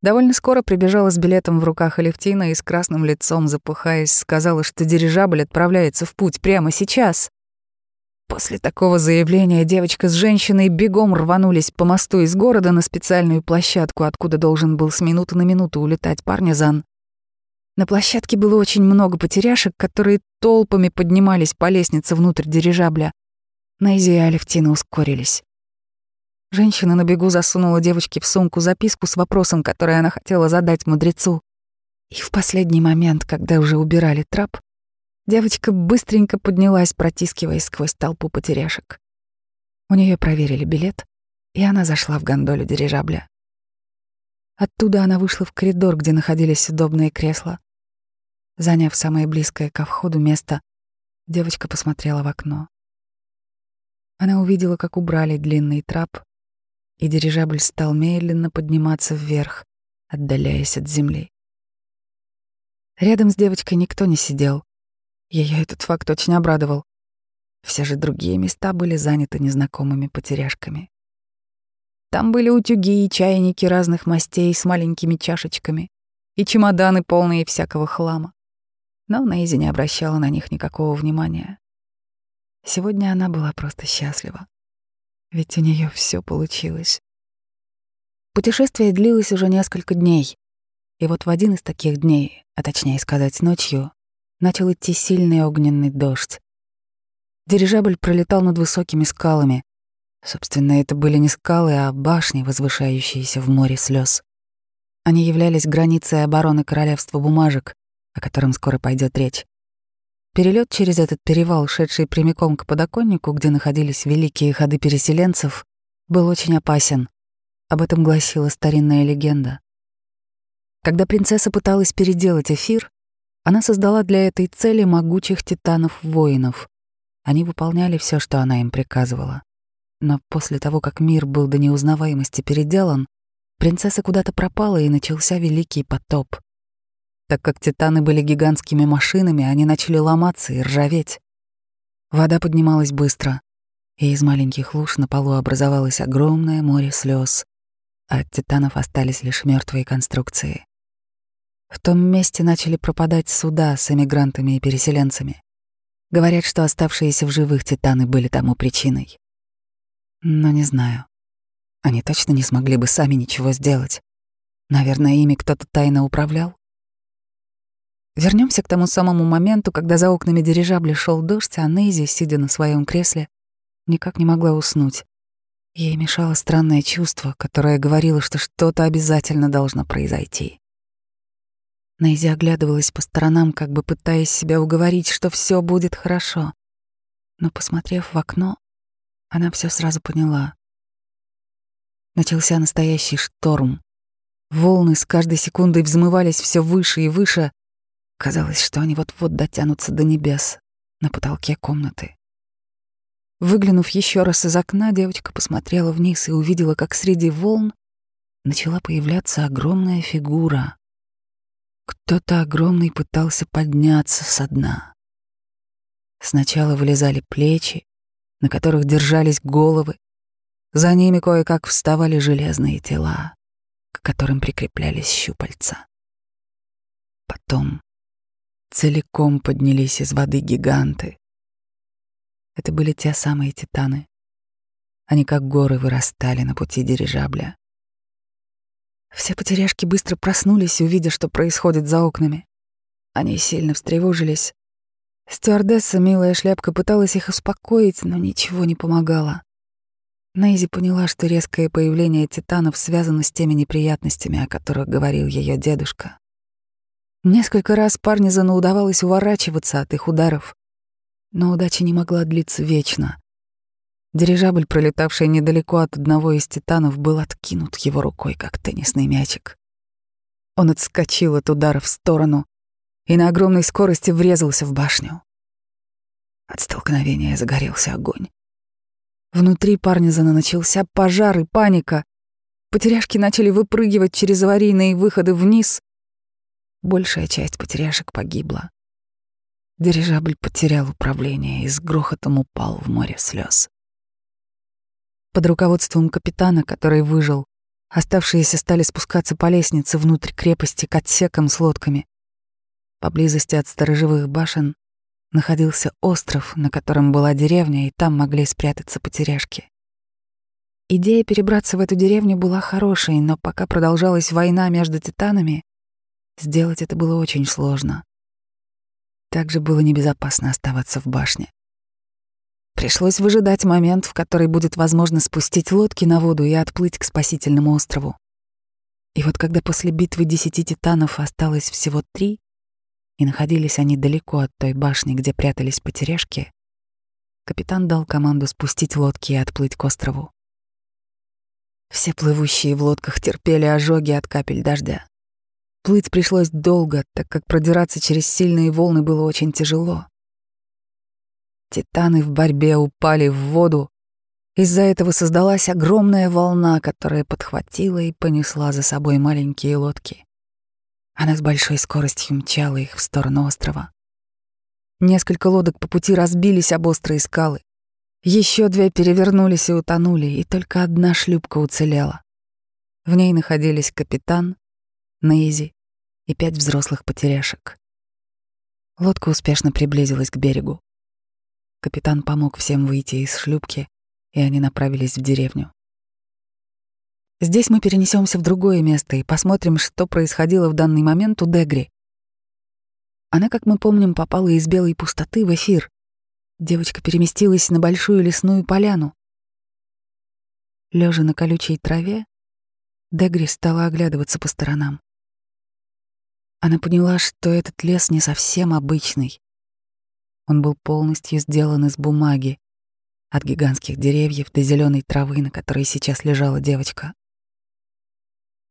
Довольно скоро прибежала с билетом в руках Алевтина и с красным лицом, запыхаясь, сказала, что дирижабль отправляется в путь прямо сейчас. После такого заявления девочка с женщиной бегом рванулись по мосту из города на специальную площадку, откуда должен был с минуты на минуту улетать парнизан. На площадке было очень много потеряшек, которые толпами поднимались по лестнице внутрь дирижабля. Найзи и Алевтина ускорились. Женщина на бегу засунула девочке в сумку записку с вопросом, который она хотела задать мудрецу. И в последний момент, когда уже убирали трап, Девочка быстренько поднялась, протискиваясь сквозь толпу потеряшек. У нее проверили билет, и она зашла в гондолю дирижабля. Оттуда она вышла в коридор, где находились удобные кресла. Заняв самое близкое ко входу место, девочка посмотрела в окно. Она увидела, как убрали длинный трап, и дирижабль стал медленно подниматься вверх, отдаляясь от земли. Рядом с девочкой никто не сидел. Ее этот факт очень обрадовал. Все же другие места были заняты незнакомыми потеряшками. Там были утюги и чайники разных мастей с маленькими чашечками и чемоданы, полные всякого хлама. Но Нейзи не обращала на них никакого внимания. Сегодня она была просто счастлива. Ведь у нее все получилось. Путешествие длилось уже несколько дней. И вот в один из таких дней, а точнее сказать ночью, начал идти сильный огненный дождь. Дирижабль пролетал над высокими скалами. Собственно, это были не скалы, а башни, возвышающиеся в море слез. Они являлись границей обороны королевства бумажек, о котором скоро пойдет речь. Перелет через этот перевал, шедший прямиком к подоконнику, где находились великие ходы переселенцев, был очень опасен. Об этом гласила старинная легенда. Когда принцесса пыталась переделать эфир, она создала для этой цели могучих титанов-воинов. Они выполняли все, что она им приказывала. Но после того, как мир был до неузнаваемости переделан, принцесса куда-то пропала и начался великий потоп. Так как титаны были гигантскими машинами, они начали ломаться и ржаветь. Вода поднималась быстро, и из маленьких луж на полу образовалось огромное море слез, а от титанов остались лишь мертвые конструкции. В том месте начали пропадать суда с эмигрантами и переселенцами. Говорят, что оставшиеся в живых титаны были тому причиной. Но не знаю. Они точно не смогли бы сами ничего сделать. Наверное, ими кто-то тайно управлял. Вернемся к тому самому моменту, когда за окнами дирижабля шел дождь, а Нейзи, сидя на своем кресле, никак не могла уснуть. Ей мешало странное чувство, которое говорило, что что-то обязательно должно произойти. Нейзи оглядывалась по сторонам, как бы пытаясь себя уговорить, что все будет хорошо. Но, посмотрев в окно, она все сразу поняла. Начался настоящий шторм. Волны с каждой секундой взмывались все выше и выше, Казалось, что они вот-вот дотянутся до небес на потолке комнаты. Выглянув еще раз из окна, девочка посмотрела вниз и увидела, как среди волн начала появляться огромная фигура. Кто-то огромный пытался подняться со дна. Сначала вылезали плечи, на которых держались головы. За ними кое-как вставали железные тела, к которым прикреплялись щупальца. Потом Целиком поднялись из воды гиганты. Это были те самые титаны. Они как горы вырастали на пути дирижабля. Все потеряшки быстро проснулись, увидя, что происходит за окнами. Они сильно встревожились. Стюардесса, милая шляпка, пыталась их успокоить, но ничего не помогало. Нейзи поняла, что резкое появление титанов связано с теми неприятностями, о которых говорил ее дедушка. Несколько раз Парнизану удавалось уворачиваться от их ударов, но удача не могла длиться вечно. Дирижабль, пролетавший недалеко от одного из титанов, был откинут его рукой, как теннисный мячик. Он отскочил от удара в сторону и на огромной скорости врезался в башню. От столкновения загорелся огонь. Внутри Парнизана начался пожар и паника. Потеряшки начали выпрыгивать через аварийные выходы вниз, Большая часть потеряшек погибла. Дирижабль потерял управление и с грохотом упал в море слез. Под руководством капитана, который выжил, оставшиеся стали спускаться по лестнице внутрь крепости к отсекам с лодками. Поблизости от сторожевых башен находился остров, на котором была деревня, и там могли спрятаться потеряшки. Идея перебраться в эту деревню была хорошей, но пока продолжалась война между титанами, Сделать это было очень сложно. Также было небезопасно оставаться в башне. Пришлось выжидать момент, в который будет возможно спустить лодки на воду и отплыть к спасительному острову. И вот когда после битвы десяти титанов осталось всего три, и находились они далеко от той башни, где прятались потеряшки, капитан дал команду спустить лодки и отплыть к острову. Все плывущие в лодках терпели ожоги от капель дождя. Плыть пришлось долго, так как продираться через сильные волны было очень тяжело. Титаны в борьбе упали в воду. Из-за этого создалась огромная волна, которая подхватила и понесла за собой маленькие лодки. Она с большой скоростью мчала их в сторону острова. Несколько лодок по пути разбились об острые скалы. Еще две перевернулись и утонули, и только одна шлюпка уцелела. В ней находились капитан, Нейзи и пять взрослых потеряшек. Лодка успешно приблизилась к берегу. Капитан помог всем выйти из шлюпки, и они направились в деревню. Здесь мы перенесемся в другое место и посмотрим, что происходило в данный момент у Дегри. Она, как мы помним, попала из белой пустоты в эфир. Девочка переместилась на большую лесную поляну. Лежа на колючей траве, Дегри стала оглядываться по сторонам. Она поняла, что этот лес не совсем обычный. Он был полностью сделан из бумаги, от гигантских деревьев до зеленой травы, на которой сейчас лежала девочка.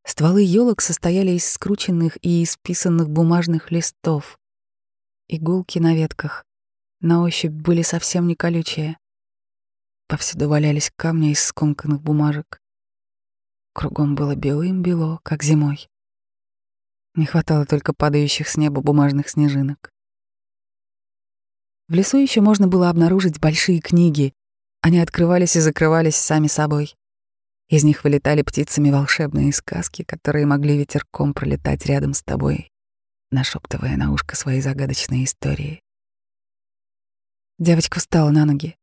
Стволы елок состояли из скрученных и исписанных бумажных листов. Иголки на ветках на ощупь были совсем не колючие. Повсюду валялись камни из скомканных бумажек. Кругом было белым-бело, как зимой. Не хватало только падающих с неба бумажных снежинок. В лесу еще можно было обнаружить большие книги. Они открывались и закрывались сами собой. Из них вылетали птицами волшебные сказки, которые могли ветерком пролетать рядом с тобой, нашептывая на ушко свои загадочные истории. Девочка встала на ноги.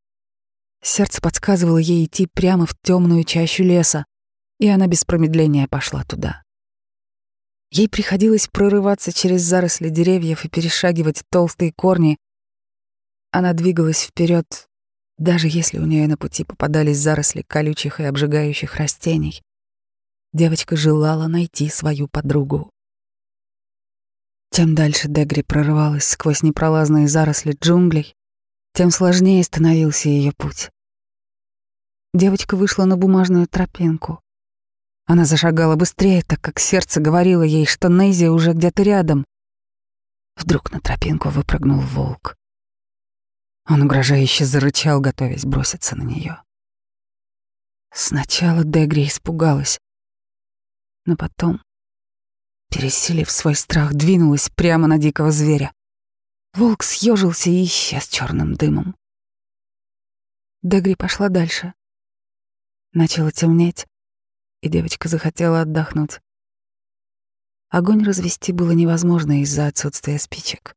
Сердце подсказывало ей идти прямо в темную чащу леса и она без промедления пошла туда. Ей приходилось прорываться через заросли деревьев и перешагивать толстые корни. Она двигалась вперед, даже если у нее на пути попадались заросли колючих и обжигающих растений. Девочка желала найти свою подругу. Чем дальше Дегри прорывалась сквозь непролазные заросли джунглей, тем сложнее становился ее путь. Девочка вышла на бумажную тропинку. Она зашагала быстрее, так как сердце говорило ей, что Нейзи уже где-то рядом. Вдруг на тропинку выпрыгнул волк. Он угрожающе зарычал, готовясь броситься на нее. Сначала Дегри испугалась, но потом, пересилив свой страх, двинулась прямо на дикого зверя. Волк съежился и исчез черным дымом. Дегри пошла дальше. Начало темнеть и девочка захотела отдохнуть. Огонь развести было невозможно из-за отсутствия спичек.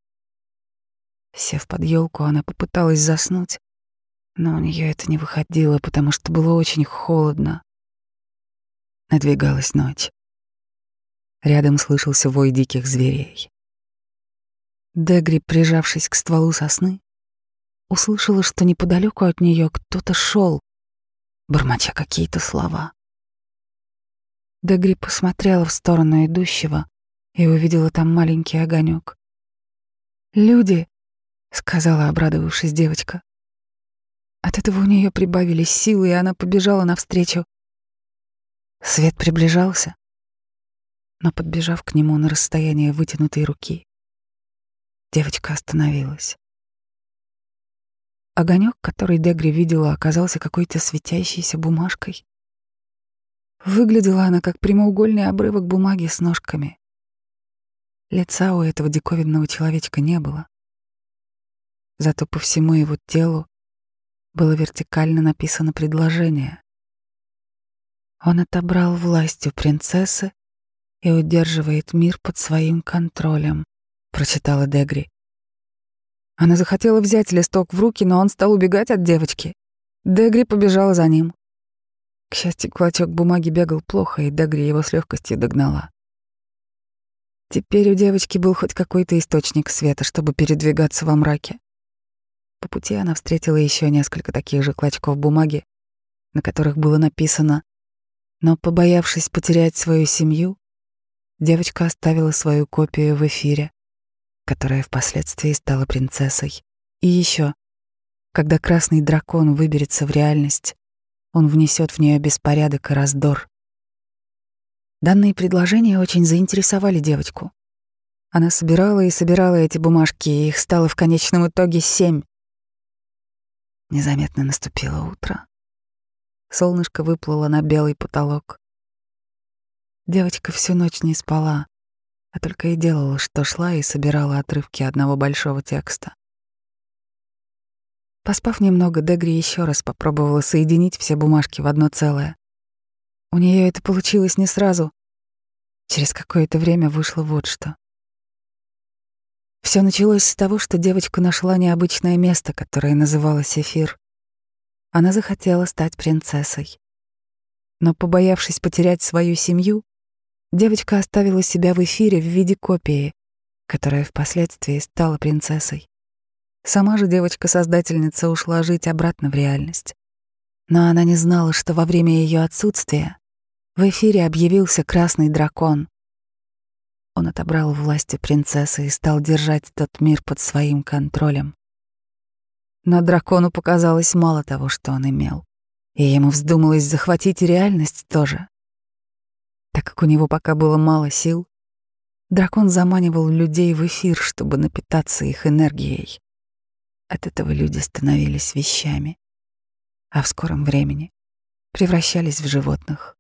Сев под елку, она попыталась заснуть, но у нее это не выходило, потому что было очень холодно. Надвигалась ночь. Рядом слышался вой диких зверей. Дегри, прижавшись к стволу сосны, услышала, что неподалеку от нее кто-то шел, бормоча какие-то слова. Дегри посмотрела в сторону идущего и увидела там маленький огонек. «Люди», — сказала, обрадовавшись девочка. От этого у нее прибавились силы, и она побежала навстречу. Свет приближался, но, подбежав к нему на расстояние вытянутой руки, девочка остановилась. Огонек, который Дегри видела, оказался какой-то светящейся бумажкой. Выглядела она как прямоугольный обрывок бумаги с ножками. Лица у этого диковинного человечка не было. Зато по всему его телу было вертикально написано предложение. Он отобрал власть у принцессы и удерживает мир под своим контролем, прочитала Дегри. Она захотела взять листок в руки, но он стал убегать от девочки. Дегри побежала за ним. К счастью, клочок бумаги бегал плохо, и Дагри его с легкостью догнала. Теперь у девочки был хоть какой-то источник света, чтобы передвигаться во мраке. По пути она встретила еще несколько таких же клочков бумаги, на которых было написано «Но, побоявшись потерять свою семью, девочка оставила свою копию в эфире, которая впоследствии стала принцессой. И еще, когда красный дракон выберется в реальность, он внесет в нее беспорядок и раздор. Данные предложения очень заинтересовали девочку. Она собирала и собирала эти бумажки, и их стало в конечном итоге семь. Незаметно наступило утро. Солнышко выплыло на белый потолок. Девочка всю ночь не спала, а только и делала, что шла и собирала отрывки одного большого текста. Поспав немного, Дегри еще раз попробовала соединить все бумажки в одно целое. У нее это получилось не сразу. Через какое-то время вышло вот что. Все началось с того, что девочка нашла необычное место, которое называлось Эфир. Она захотела стать принцессой. Но, побоявшись потерять свою семью, девочка оставила себя в эфире в виде копии, которая впоследствии стала принцессой. Сама же девочка-создательница ушла жить обратно в реальность. Но она не знала, что во время ее отсутствия в эфире объявился красный дракон, он отобрал власть у принцессы и стал держать тот мир под своим контролем. Но дракону показалось мало того, что он имел, и ему вздумалось захватить реальность тоже. Так как у него пока было мало сил, дракон заманивал людей в эфир, чтобы напитаться их энергией. От этого люди становились вещами, а в скором времени превращались в животных.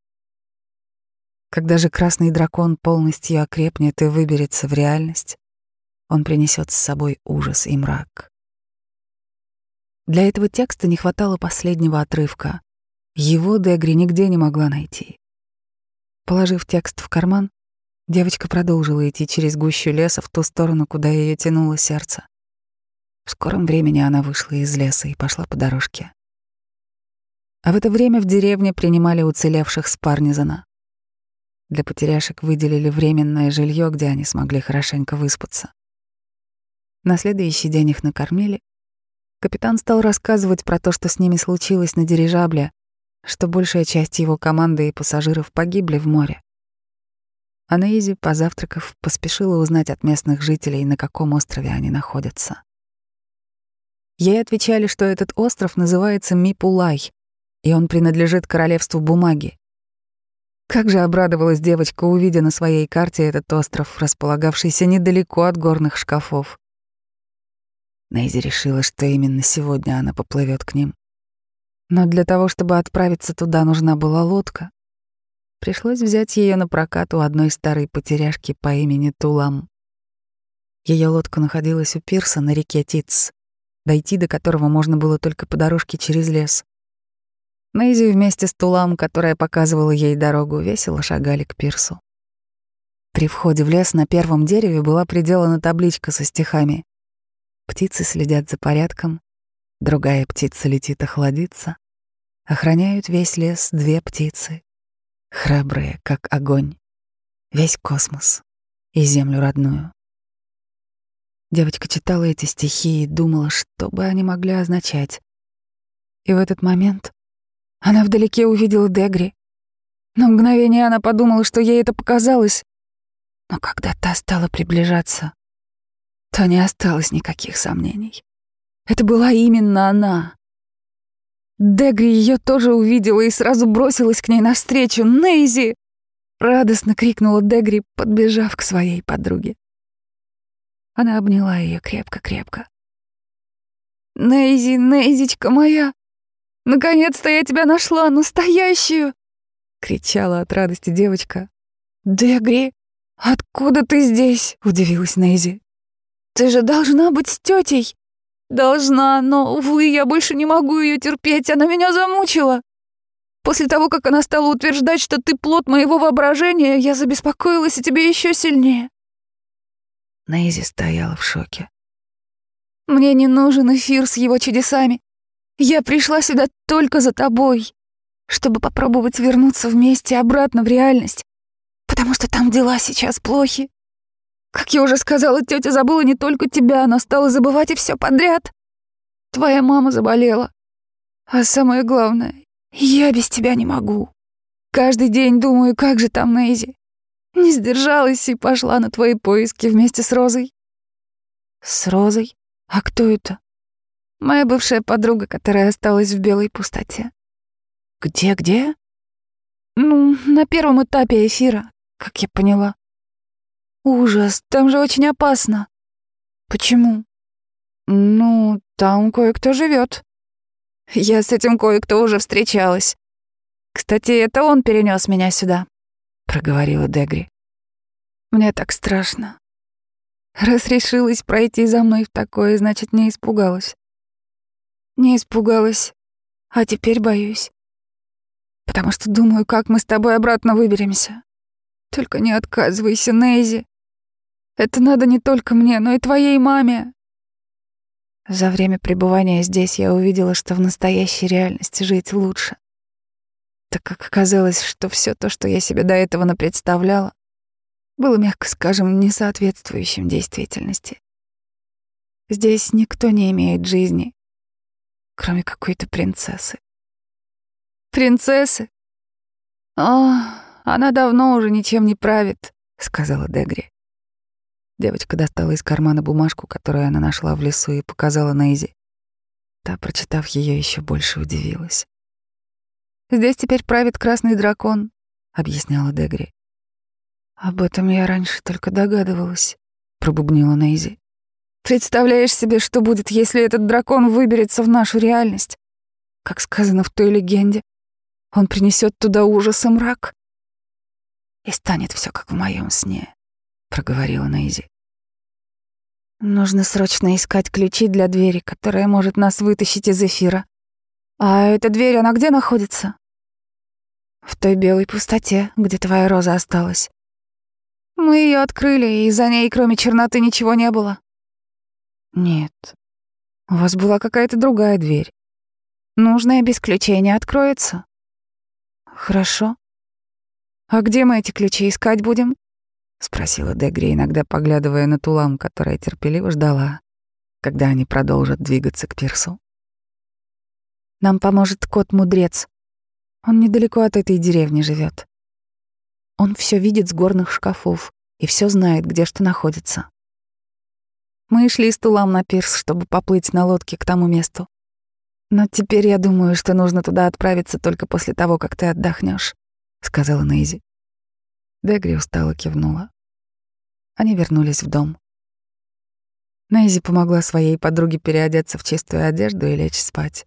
Когда же красный дракон полностью окрепнет и выберется в реальность, он принесет с собой ужас и мрак. Для этого текста не хватало последнего отрывка. Его Дегри нигде не могла найти. Положив текст в карман, девочка продолжила идти через гущу леса в ту сторону, куда ее тянуло сердце. В скором времени она вышла из леса и пошла по дорожке. А в это время в деревне принимали уцелевших с Парнизана. Для потеряшек выделили временное жилье, где они смогли хорошенько выспаться. На следующий день их накормили. Капитан стал рассказывать про то, что с ними случилось на дирижабле, что большая часть его команды и пассажиров погибли в море. А Нейзи, позавтракав, поспешила узнать от местных жителей, на каком острове они находятся. Ей отвечали, что этот остров называется Мипулай, и он принадлежит королевству бумаги. Как же обрадовалась девочка, увидя на своей карте этот остров, располагавшийся недалеко от горных шкафов. Нейзи решила, что именно сегодня она поплывет к ним. Но для того, чтобы отправиться туда, нужна была лодка. Пришлось взять ее на прокат у одной старой потеряшки по имени Тулам. Ее лодка находилась у пирса на реке Тиц, дойти до которого можно было только по дорожке через лес. Мэйзи вместе с Тулам, которая показывала ей дорогу, весело шагали к пирсу. При входе в лес на первом дереве была приделана табличка со стихами. «Птицы следят за порядком, другая птица летит охладиться, охраняют весь лес две птицы, храбрые, как огонь, весь космос и землю родную». Девочка читала эти стихи и думала, что бы они могли означать. И в этот момент она вдалеке увидела Дегри. На мгновение она подумала, что ей это показалось. Но когда та стала приближаться, то не осталось никаких сомнений. Это была именно она. Дегри ее тоже увидела и сразу бросилась к ней навстречу. «Нейзи!» — радостно крикнула Дегри, подбежав к своей подруге. Она обняла ее крепко-крепко. «Нейзи, Нейзичка моя!» Наконец-то я тебя нашла, настоящую!» — кричала от радости девочка. «Дегри, откуда ты здесь?» — удивилась Нейзи. «Ты же должна быть с тетей. «Должна, но, увы, я больше не могу ее терпеть, она меня замучила. После того, как она стала утверждать, что ты плод моего воображения, я забеспокоилась о тебе еще сильнее». Нейзи стояла в шоке. «Мне не нужен эфир с его чудесами. Я пришла сюда только за тобой, чтобы попробовать вернуться вместе обратно в реальность, потому что там дела сейчас плохи. Как я уже сказала, тетя забыла не только тебя, но стала забывать и все подряд. Твоя мама заболела. А самое главное, я без тебя не могу. Каждый день думаю, как же там Нейзи. Не сдержалась и пошла на твои поиски вместе с Розой. С Розой? А кто это? Моя бывшая подруга, которая осталась в белой пустоте. Где-где? Ну, на первом этапе эфира, как я поняла. Ужас, там же очень опасно. Почему? Ну, там кое-кто живет. Я с этим кое-кто уже встречалась. Кстати, это он перенес меня сюда, проговорила Дегри. Мне так страшно. Раз решилась пройти за мной в такое, значит, не испугалась. Не испугалась, а теперь боюсь. Потому что думаю, как мы с тобой обратно выберемся. Только не отказывайся, Нейзи. Это надо не только мне, но и твоей маме. За время пребывания здесь я увидела, что в настоящей реальности жить лучше. Так как оказалось, что все то, что я себе до этого напредставляла, было, мягко скажем, несоответствующим действительности. Здесь никто не имеет жизни, кроме какой-то принцессы. Принцессы? О, она давно уже ничем не правит, сказала Дегри. Девочка достала из кармана бумажку, которую она нашла в лесу, и показала Нейзи. Та, прочитав ее, еще больше удивилась. «Здесь теперь правит красный дракон», — объясняла Дегри. «Об этом я раньше только догадывалась», — пробубнила Нейзи. «Представляешь себе, что будет, если этот дракон выберется в нашу реальность? Как сказано в той легенде, он принесет туда ужас и мрак. И станет все как в моем сне проговорила Нейзи. Нужно срочно искать ключи для двери, которая может нас вытащить из эфира. А эта дверь, она где находится? В той белой пустоте, где твоя роза осталась. Мы ее открыли, и за ней, кроме черноты, ничего не было. Нет. У вас была какая-то другая дверь. Нужная без ключей не откроется. Хорошо. А где мы эти ключи искать будем? — спросила Дегри, иногда поглядывая на Тулам, которая терпеливо ждала, когда они продолжат двигаться к пирсу. «Нам поможет кот-мудрец. Он недалеко от этой деревни живет. Он все видит с горных шкафов и все знает, где что находится. Мы шли с Тулам на пирс, чтобы поплыть на лодке к тому месту. Но теперь я думаю, что нужно туда отправиться только после того, как ты отдохнешь, сказала Нейзи. Дегри устало кивнула. Они вернулись в дом. Нейзи помогла своей подруге переодеться в чистую одежду и лечь спать.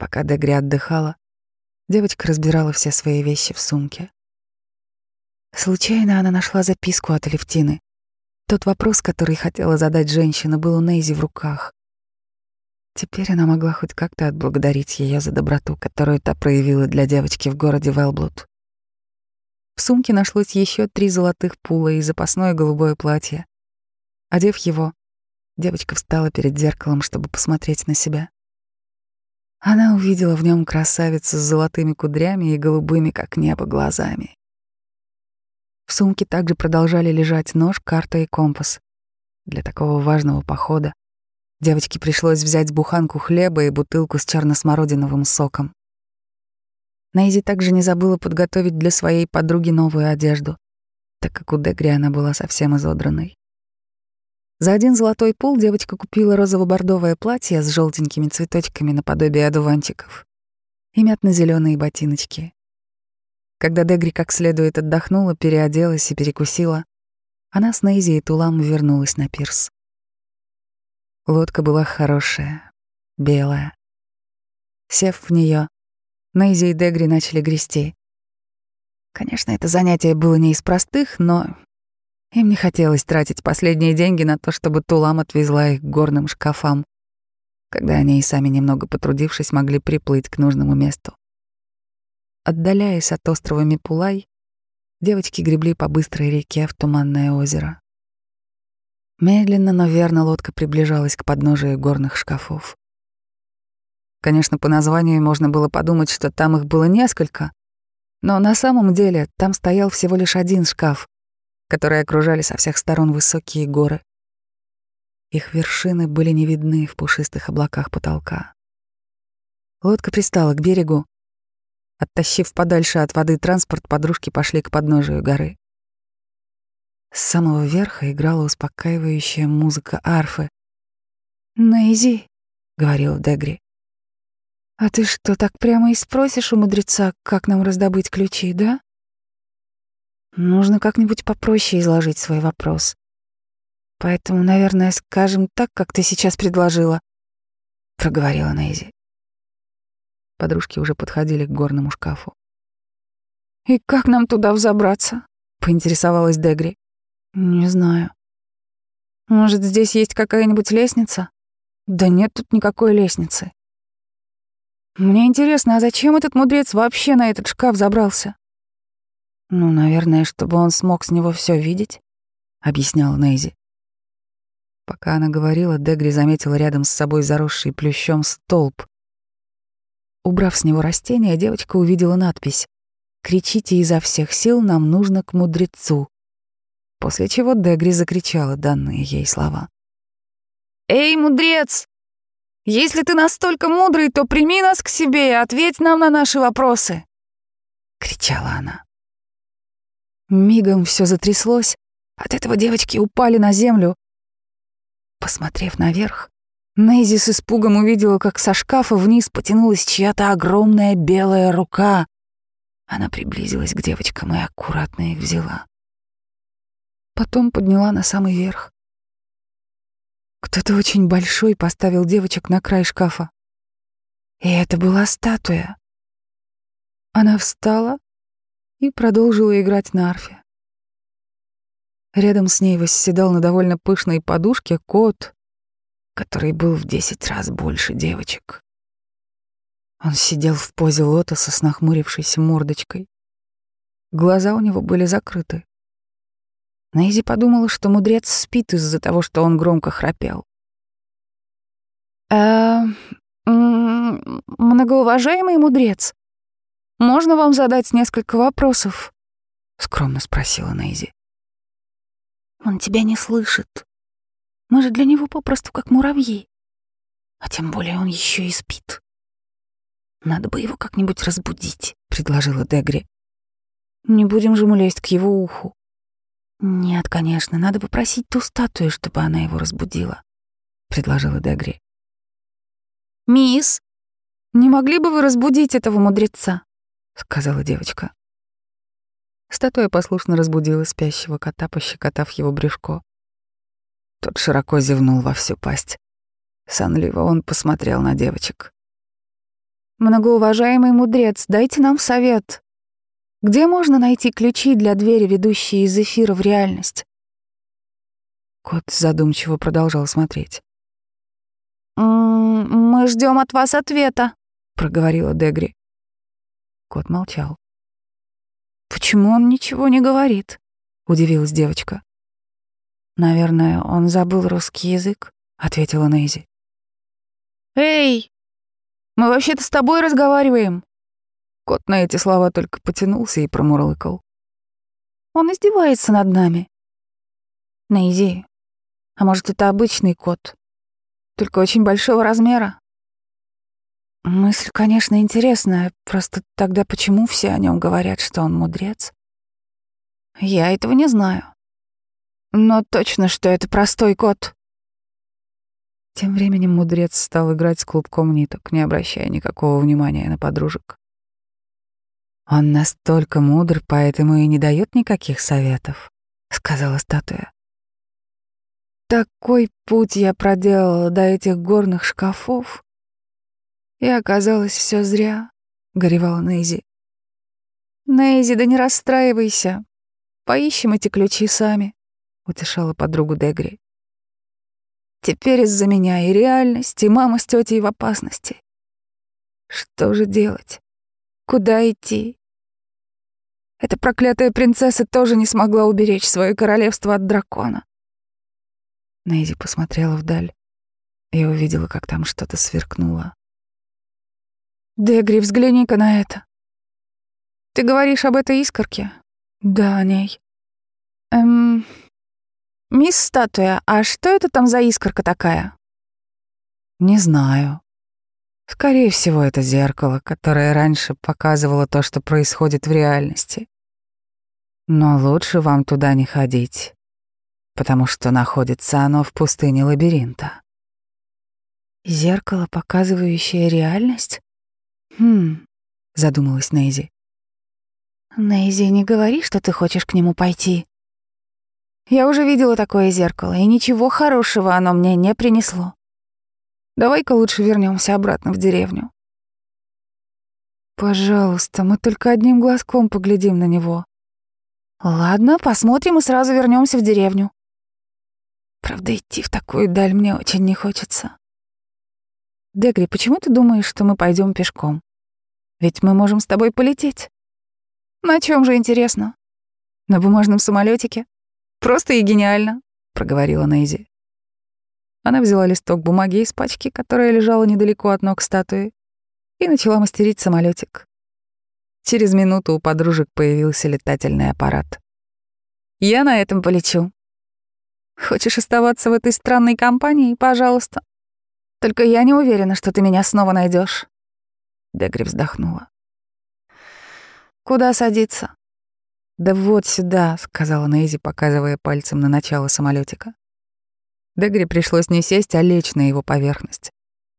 Пока Дегри отдыхала, девочка разбирала все свои вещи в сумке. Случайно она нашла записку от Алевтины. Тот вопрос, который хотела задать женщина, был у Нейзи в руках. Теперь она могла хоть как-то отблагодарить ее за доброту, которую та проявила для девочки в городе Велблуд. В сумке нашлось еще три золотых пула и запасное голубое платье. Одев его, девочка встала перед зеркалом, чтобы посмотреть на себя. Она увидела в нем красавицу с золотыми кудрями и голубыми, как небо, глазами. В сумке также продолжали лежать нож, карта и компас. Для такого важного похода девочке пришлось взять буханку хлеба и бутылку с черносмородиновым соком. Нейзи также не забыла подготовить для своей подруги новую одежду, так как у Дегри она была совсем изодранной. За один золотой пул девочка купила розово-бордовое платье с желтенькими цветочками наподобие одуванчиков и мятно-зеленые ботиночки. Когда Дегри как следует отдохнула, переоделась и перекусила, она с Нейзи и Тулам вернулась на пирс. Лодка была хорошая, белая. Сев в нее, Нейзи и Дегри начали грести. Конечно, это занятие было не из простых, но им не хотелось тратить последние деньги на то, чтобы Тулам отвезла их к горным шкафам, когда они и сами, немного потрудившись, могли приплыть к нужному месту. Отдаляясь от острова Мипулай, девочки гребли по быстрой реке в туманное озеро. Медленно, но верно лодка приближалась к подножию горных шкафов. Конечно, по названию можно было подумать, что там их было несколько, но на самом деле там стоял всего лишь один шкаф, который окружали со всех сторон высокие горы. Их вершины были не видны в пушистых облаках потолка. Лодка пристала к берегу. Оттащив подальше от воды транспорт, подружки пошли к подножию горы. С самого верха играла успокаивающая музыка арфы. «Нейзи», — говорил Дегри, «А ты что, так прямо и спросишь у мудреца, как нам раздобыть ключи, да?» Нужно как-нибудь попроще изложить свой вопрос. Поэтому, наверное, скажем так, как ты сейчас предложила, — проговорила Нейзи. Подружки уже подходили к горному шкафу. «И как нам туда взобраться?» — поинтересовалась Дегри. «Не знаю. Может, здесь есть какая-нибудь лестница?» «Да нет тут никакой лестницы. Мне интересно, а зачем этот мудрец вообще на этот шкаф забрался? Ну, наверное, чтобы он смог с него все видеть. — объясняла Нейзи. Пока она говорила, Дегри заметила рядом с собой заросший плющом столб. Убрав с него растение, девочка увидела надпись «Кричите изо всех сил, нам нужно к мудрецу». После чего Дегри закричала данные ей слова. «Эй, мудрец! Если ты настолько мудрый, то прими нас к себе и ответь нам на наши вопросы!» — кричала она. Мигом все затряслось, от этого девочки упали на землю. Посмотрев наверх, Нейзи с испугом увидела, как со шкафа вниз потянулась чья-то огромная белая рука. Она приблизилась к девочкам и аккуратно их взяла. Потом подняла на самый верх. Кто-то очень большой поставил девочек на край шкафа. И это была статуя. Она встала и продолжила играть на арфе. Рядом с ней восседал на довольно пышной подушке кот, который был в десять раз больше девочек. Он сидел в позе лотоса с нахмурившейся мордочкой. Глаза у него были закрыты. Нейзи подумала, что мудрец спит из-за того, что он громко храпел. «Э, многоуважаемый мудрец, можно вам задать несколько вопросов?» — скромно спросила Нейзи. «Он тебя не слышит. Мы же для него попросту как муравьи. А тем более он еще и спит. Надо бы его как-нибудь разбудить», — предложила Дегри. «Не будем же мы лезть к его уху». «Нет, конечно, надо попросить ту статую, чтобы она его разбудила», — предложила Дегри. «Мисс, не могли бы вы разбудить этого мудреца?» — сказала девочка. Статуя послушно разбудила спящего кота, пощекотав его брюшко. Тот широко зевнул во всю пасть. Сонливо он посмотрел на девочек. «Многоуважаемый мудрец, дайте нам совет. Где можно найти ключи для двери, ведущие из эфира в реальность? Кот задумчиво продолжал смотреть. «Мы ждем от вас ответа», — проговорила Дегри. Кот молчал. «Почему он ничего не говорит?» — удивилась девочка. «Наверное, он забыл русский язык», — ответила Нейзи. «Эй, мы вообще-то с тобой разговариваем», Кот на эти слова только потянулся и промурлыкал. «Он издевается над нами». «Нейзи, а может, это обычный кот, только очень большого размера?» Мысль, конечно, интересная, просто тогда почему все о нем говорят, что он мудрец? Я этого не знаю. Но точно, что это простой кот. Тем временем мудрец стал играть с клубком ниток, не обращая никакого внимания на подружек. «Он настолько мудр, поэтому и не дает никаких советов», — сказала статуя. «Такой путь я проделала до этих горных шкафов, и оказалось все зря», — горевала Нейзи. «Нейзи, да не расстраивайся. Поищем эти ключи сами», — утешала подругу Дегри. «Теперь из-за меня и реальность, и мама с тетей в опасности. Что же делать? Куда идти? Эта проклятая принцесса тоже не смогла уберечь свое королевство от дракона. Нейзи посмотрела вдаль и увидела, как там что-то сверкнуло. «Дегри, взгляни-ка на это. Ты говоришь об этой искорке?» «Да, о ней». «Эм... Мисс Статуя, а что это там за искорка такая?» «Не знаю. Скорее всего, это зеркало, которое раньше показывало то, что происходит в реальности. Но лучше вам туда не ходить, потому что находится оно в пустыне лабиринта. Зеркало, показывающее реальность? Хм, задумалась Нейзи. Нейзи, не говори, что ты хочешь к нему пойти. Я уже видела такое зеркало, и ничего хорошего оно мне не принесло. Давай-ка лучше вернемся обратно в деревню. Пожалуйста, мы только одним глазком поглядим на него. Ладно, посмотрим и сразу вернемся в деревню. Правда, идти в такую даль мне очень не хочется. Дегри, почему ты думаешь, что мы пойдем пешком? Ведь мы можем с тобой полететь. На чем же интересно? На бумажном самолетике? Просто и гениально», — проговорила Нейзи. Она взяла листок бумаги из пачки, которая лежала недалеко от ног статуи, и начала мастерить самолетик. Через минуту у подружек появился летательный аппарат. «Я на этом полечу. Хочешь оставаться в этой странной компании? Пожалуйста. Только я не уверена, что ты меня снова найдешь. Дегри вздохнула. «Куда садиться?» «Да вот сюда», — сказала Нейзи, показывая пальцем на начало самолетика. Дегри пришлось не сесть, а лечь на его поверхность,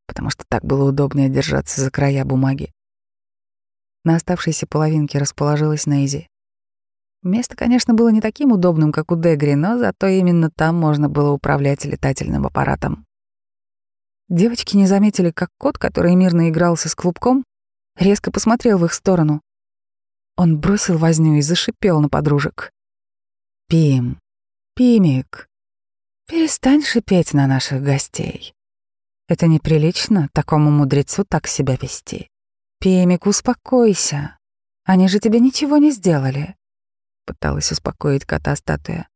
потому что так было удобнее держаться за края бумаги. На оставшейся половинке расположилась Нейзи. Место, конечно, было не таким удобным, как у Дегри, но зато именно там можно было управлять летательным аппаратом. Девочки не заметили, как кот, который мирно игрался с клубком, резко посмотрел в их сторону. Он бросил возню и зашипел на подружек. «Пим, Пимик, перестань шипеть на наших гостей. Это неприлично такому мудрецу так себя вести. Пимик, успокойся. Они же тебе ничего не сделали», — пыталась успокоить кота статуя.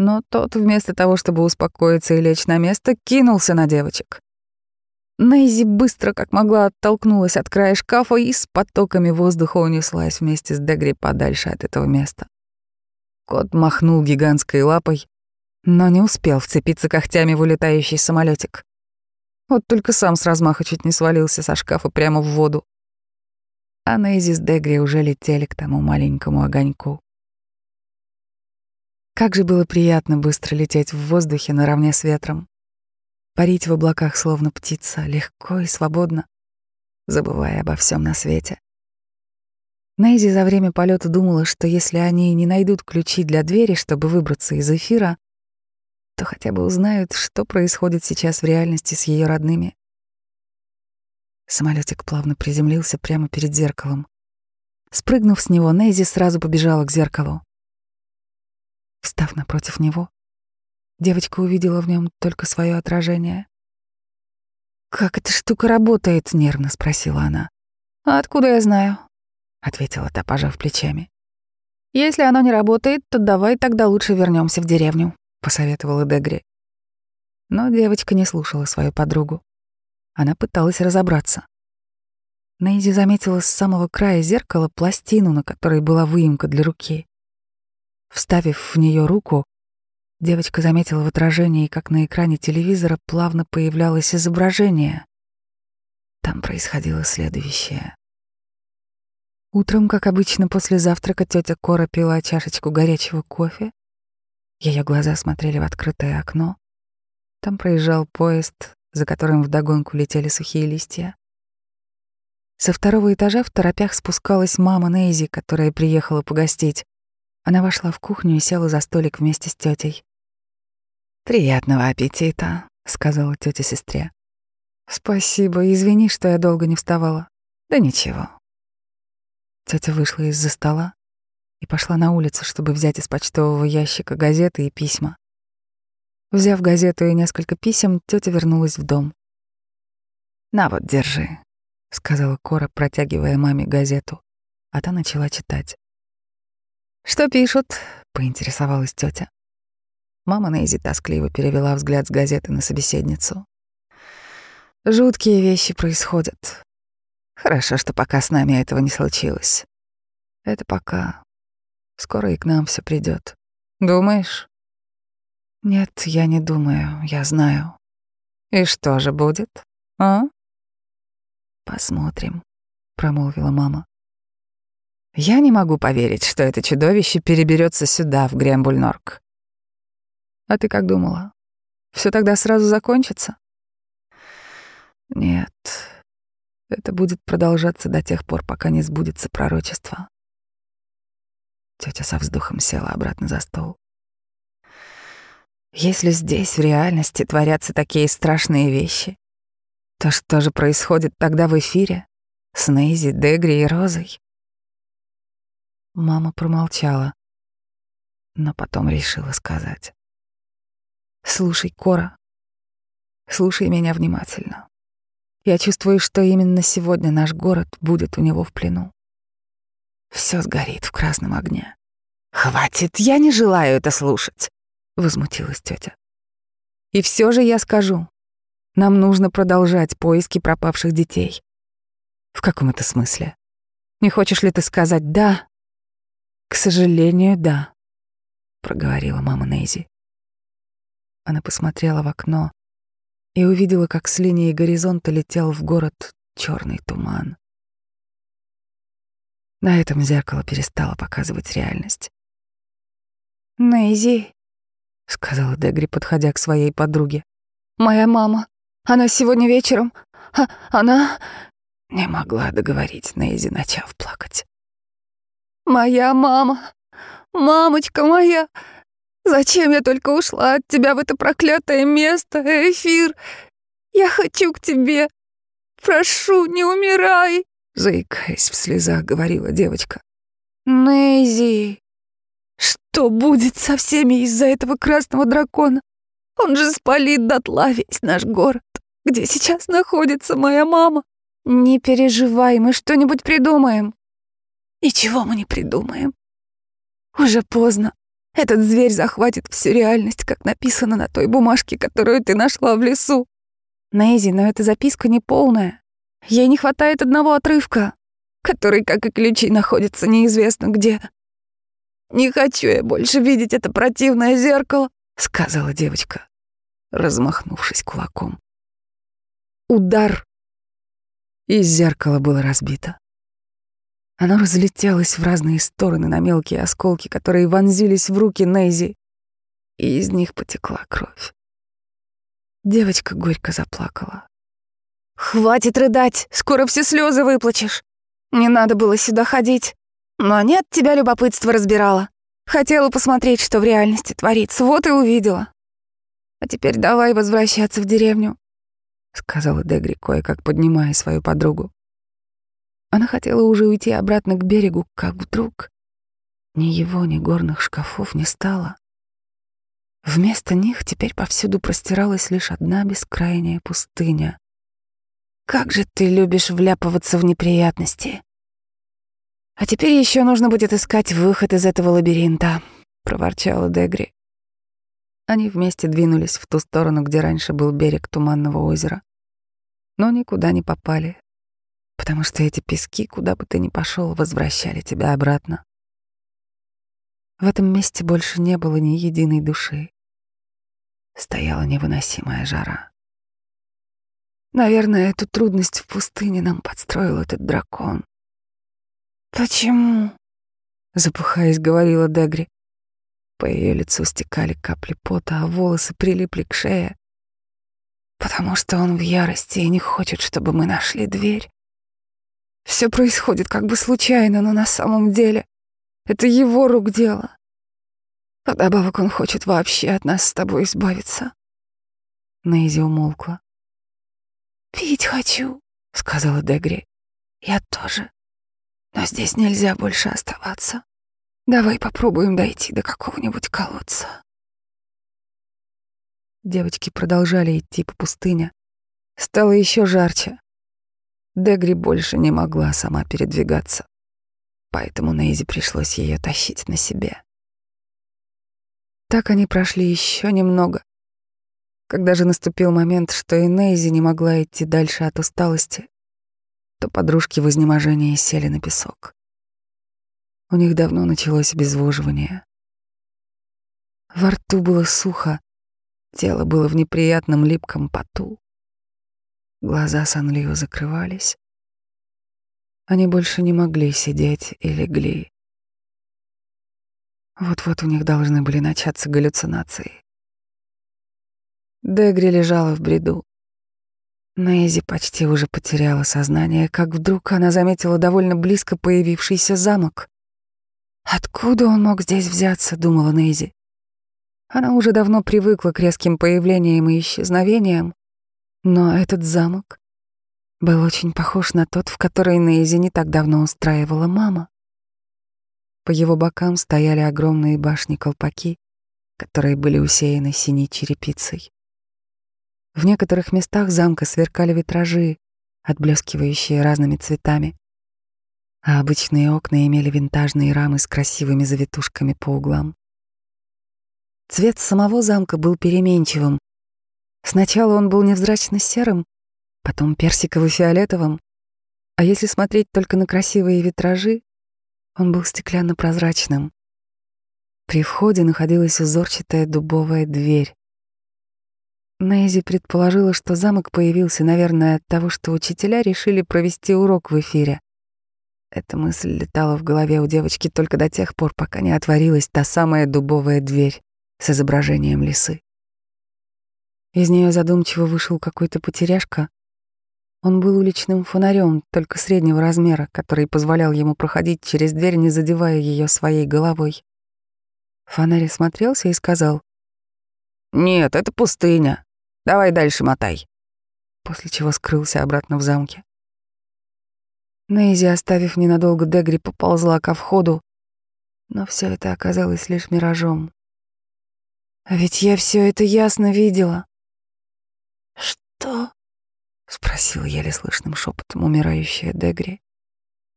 Но тот, вместо того, чтобы успокоиться и лечь на место, кинулся на девочек. Нейзи быстро, как могла, оттолкнулась от края шкафа и с потоками воздуха унеслась вместе с Дегри подальше от этого места. Кот махнул гигантской лапой, но не успел вцепиться когтями в улетающий самолетик. Вот только сам с размаха чуть не свалился со шкафа прямо в воду. А Нейзи с Дегри уже летели к тому маленькому огоньку. Как же было приятно быстро лететь в воздухе наравне с ветром. Парить в облаках, словно птица, легко и свободно, забывая обо всем на свете. Нейзи за время полета думала, что если они не найдут ключи для двери, чтобы выбраться из эфира, то хотя бы узнают, что происходит сейчас в реальности с ее родными. Самолетик плавно приземлился прямо перед зеркалом. Спрыгнув с него, Нейзи сразу побежала к зеркалу. Встав напротив него, девочка увидела в нем только свое отражение. «Как эта штука работает?» — нервно спросила она. «А откуда я знаю?» — ответила та, пожав плечами. «Если оно не работает, то давай тогда лучше вернемся в деревню», — посоветовала Дегри. Но девочка не слушала свою подругу. Она пыталась разобраться. Нейзи заметила с самого края зеркала пластину, на которой была выемка для руки. Вставив в нее руку, девочка заметила в отражении, как на экране телевизора плавно появлялось изображение. Там происходило следующее. Утром, как обычно, после завтрака тетя Кора пила чашечку горячего кофе. Ее глаза смотрели в открытое окно. Там проезжал поезд, за которым вдогонку летели сухие листья. Со второго этажа в торопях спускалась мама Нейзи, которая приехала погостить. Она вошла в кухню и села за столик вместе с тетей. «Приятного аппетита», — сказала тетя сестре. «Спасибо, извини, что я долго не вставала». «Да ничего». Тетя вышла из-за стола и пошла на улицу, чтобы взять из почтового ящика газеты и письма. Взяв газету и несколько писем, тетя вернулась в дом. «На вот, держи», — сказала Кора, протягивая маме газету, а та начала читать. «Что пишут?» — поинтересовалась тетя. Мама Нейзи тоскливо перевела взгляд с газеты на собеседницу. «Жуткие вещи происходят. Хорошо, что пока с нами этого не случилось. Это пока. Скоро и к нам все придет. Думаешь?» «Нет, я не думаю, я знаю». «И что же будет, а?» «Посмотрим», — промолвила мама. Я не могу поверить, что это чудовище переберется сюда, в Грембульнорк. А ты как думала? Все тогда сразу закончится? Нет. Это будет продолжаться до тех пор, пока не сбудется пророчество. Тетя со вздохом села обратно за стол. Если здесь, в реальности, творятся такие страшные вещи, то что же происходит тогда в эфире с Нейзи, Дегри и Розой? Мама промолчала, но потом решила сказать. «Слушай, Кора, слушай меня внимательно. Я чувствую, что именно сегодня наш город будет у него в плену. Все сгорит в красном огне. «Хватит, я не желаю это слушать», — возмутилась тетя. «И все же я скажу. Нам нужно продолжать поиски пропавших детей». «В каком это смысле? Не хочешь ли ты сказать «да»?» «К сожалению, да», — проговорила мама Нейзи. Она посмотрела в окно и увидела, как с линии горизонта летел в город черный туман. На этом зеркало перестало показывать реальность. «Нейзи», — сказала Дегри, подходя к своей подруге. «Моя мама. Она сегодня вечером. А, она...» Не могла договорить Нейзи, начав плакать. «Моя мама. Мамочка моя. Зачем я только ушла от тебя в это проклятое место, эфир? Я хочу к тебе. Прошу, не умирай!» Заикаясь в слезах, говорила девочка. «Нейзи, что будет со всеми из-за этого красного дракона? Он же спалит дотла весь наш город, где сейчас находится моя мама. Не переживай, мы что-нибудь придумаем». «Ничего мы не придумаем. Уже поздно. Этот зверь захватит всю реальность, как написано на той бумажке, которую ты нашла в лесу. Нейзи, но эта записка не полная. Ей не хватает одного отрывка, который, как и ключи, находится неизвестно где. «Не хочу я больше видеть это противное зеркало», — сказала девочка, размахнувшись кулаком. Удар. И зеркало было разбито. Оно разлетелось в разные стороны на мелкие осколки, которые вонзились в руки Нейзи, и из них потекла кровь. Девочка горько заплакала. «Хватит рыдать, скоро все слезы выплачешь. Не надо было сюда ходить. Но нет, тебя любопытство разбирало. Хотела посмотреть, что в реальности творится, вот и увидела. А теперь давай возвращаться в деревню», — сказала Дегри, кое-как поднимая свою подругу. Она хотела уже уйти обратно к берегу, как вдруг ни его, ни горных шкафов не стало. Вместо них теперь повсюду простиралась лишь одна бескрайняя пустыня. «Как же ты любишь вляпываться в неприятности!» «А теперь еще нужно будет искать выход из этого лабиринта», — проворчала Дегри. Они вместе двинулись в ту сторону, где раньше был берег Туманного озера. Но никуда не попали, потому что эти пески, куда бы ты ни пошел, возвращали тебя обратно. В этом месте больше не было ни единой души. Стояла невыносимая жара. Наверное, эту трудность в пустыне нам подстроил этот дракон. «Почему?» — запыхаясь, говорила Дегри. По ее лицу стекали капли пота, а волосы прилипли к шее. «Потому что он в ярости и не хочет, чтобы мы нашли дверь. Все происходит как бы случайно, но на самом деле это его рук дело. Вдобавок он хочет вообще от нас с тобой избавиться. Нейзи умолкла. «Пить хочу», — сказала Дегри. «Я тоже. Но здесь нельзя больше оставаться. Давай попробуем дойти до какого-нибудь колодца». Девочки продолжали идти по пустыне. Стало еще жарче. Дегри больше не могла сама передвигаться, поэтому Нейзи пришлось ее тащить на себе. Так они прошли еще немного. Когда же наступил момент, что и Нейзи не могла идти дальше от усталости, то подружки в изнеможении сели на песок. У них давно началось обезвоживание. Во рту было сухо, тело было в неприятном липком поту. Глаза сонливо закрывались. Они больше не могли сидеть и легли. Вот-вот у них должны были начаться галлюцинации. Дегри лежала в бреду. Нейзи почти уже потеряла сознание, как вдруг она заметила довольно близко появившийся замок. «Откуда он мог здесь взяться?» — думала Нейзи. Она уже давно привыкла к резким появлениям и исчезновениям, но этот замок был очень похож на тот, в который Нейзи не так давно устраивала мама. По его бокам стояли огромные башни-колпаки, которые были усеяны синей черепицей. В некоторых местах замка сверкали витражи, отблескивающие разными цветами. а обычные окна имели винтажные рамы с красивыми завитушками по углам. Цвет самого замка был переменчивым. Сначала он был невзрачно серым, потом персиково-фиолетовым, а если смотреть только на красивые витражи, он был стеклянно-прозрачным. При входе находилась узорчатая дубовая дверь. Нейзи предположила, что замок появился, наверное, от того, что учителя решили провести урок в эфире. Эта мысль летала в голове у девочки только до тех пор, пока не отворилась та самая дубовая дверь с изображением лисы. Из нее задумчиво вышел какой-то потеряшка. Он был уличным фонарем, только среднего размера, который позволял ему проходить через дверь, не задевая ее своей головой. Фонарь смотрелся и сказал, «Нет, это пустыня. Давай дальше мотай. После чего скрылся обратно в замке. Нейзи, оставив ненадолго Дегри, поползла ко входу, но все это оказалось лишь миражом. А ведь я все это ясно видела. Что? спросил еле слышным шепотом умирающая Дегри.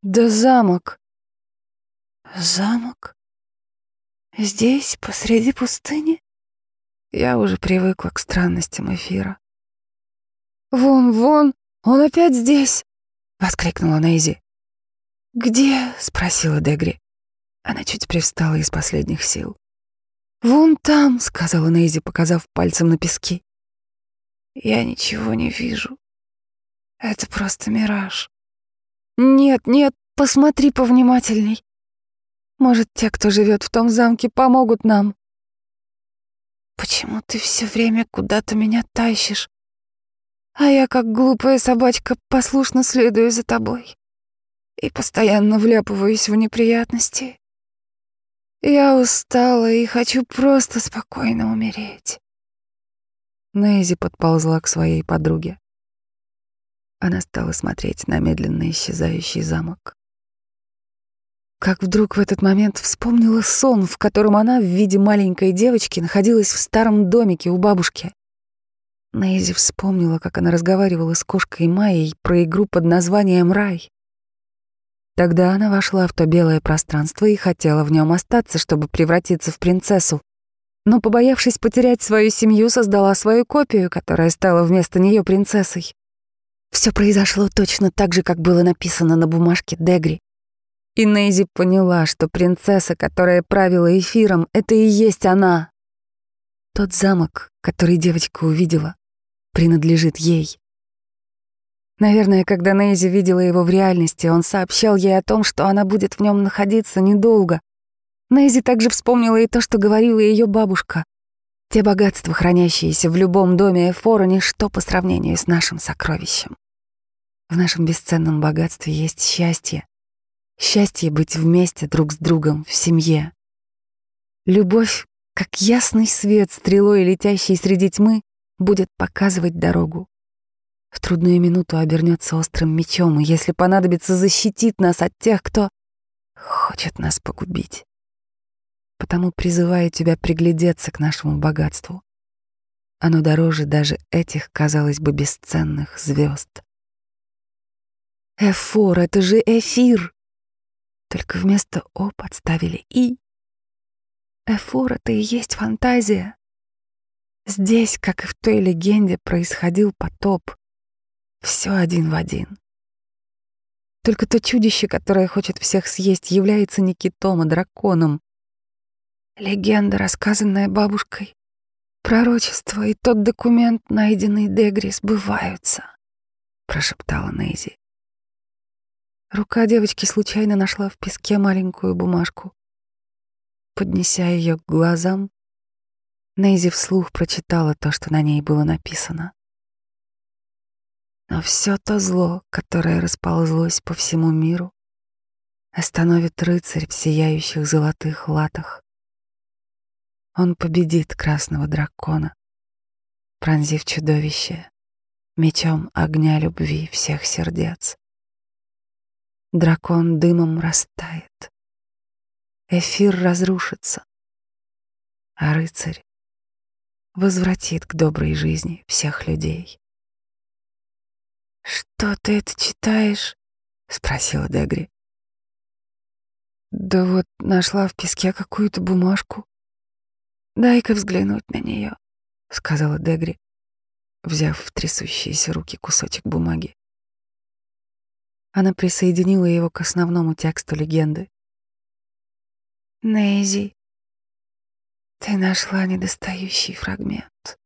Да замок. Замок? Здесь, посреди пустыни? Я уже привыкла к странностям эфира. «Вон, вон, он опять здесь!» — воскликнула Нейзи. «Где?» — спросила Дегри. Она чуть привстала из последних сил. «Вон там», — сказала Нейзи, показав пальцем на пески. «Я ничего не вижу. Это просто мираж. Нет, нет, посмотри повнимательней. Может, те, кто живет в том замке, помогут нам. Почему ты все время куда-то меня тащишь? А я, как глупая собачка, послушно следую за тобой и постоянно вляпываюсь в неприятности. Я устала и хочу просто спокойно умереть. Нейзи подползла к своей подруге. Она стала смотреть на медленно исчезающий замок как вдруг в этот момент вспомнила сон, в котором она в виде маленькой девочки находилась в старом домике у бабушки. Нейзи вспомнила, как она разговаривала с кошкой Майей про игру под названием «Рай». Тогда она вошла в то белое пространство и хотела в нем остаться, чтобы превратиться в принцессу. Но, побоявшись потерять свою семью, создала свою копию, которая стала вместо нее принцессой. Все произошло точно так же, как было написано на бумажке Дегри. И Нейзи поняла, что принцесса, которая правила эфиром, это и есть она. Тот замок, который девочка увидела, принадлежит ей. Наверное, когда Нейзи видела его в реальности, он сообщал ей о том, что она будет в нем находиться недолго. Нейзи также вспомнила и то, что говорила ее бабушка. Те богатства, хранящиеся в любом доме Эфора, ничто по сравнению с нашим сокровищем. В нашем бесценном богатстве есть счастье, Счастье быть вместе друг с другом в семье. Любовь, как ясный свет, стрелой летящий среди тьмы, будет показывать дорогу. В трудную минуту обернется острым мечом, и если понадобится, защитит нас от тех, кто хочет нас погубить. Потому призываю тебя приглядеться к нашему богатству. Оно дороже даже этих, казалось бы, бесценных звезд. Эфор — это же эфир! Только вместо «о» подставили «и». Эфор — это и есть фантазия. Здесь, как и в той легенде, происходил потоп. Все один в один. Только то чудище, которое хочет всех съесть, является не китом, а драконом. Легенда, рассказанная бабушкой, пророчество и тот документ, найденный Дегри, сбываются, — прошептала Нейзи. Рука девочки случайно нашла в песке маленькую бумажку. Поднеся ее к глазам, Нейзи вслух прочитала то, что на ней было написано. Но все то зло, которое расползлось по всему миру, остановит рыцарь в сияющих золотых латах. Он победит красного дракона, пронзив чудовище мечом огня любви всех сердец. Дракон дымом растает. Эфир разрушится. А рыцарь возвратит к доброй жизни всех людей. «Что ты это читаешь?» — спросила Дегри. Да вот нашла в песке какую-то бумажку. Дай-ка взглянуть на нее, сказала Дегри, взяв в трясущиеся руки кусочек бумаги. Она присоединила его к основному тексту легенды. Нейзи, ты нашла недостающий фрагмент.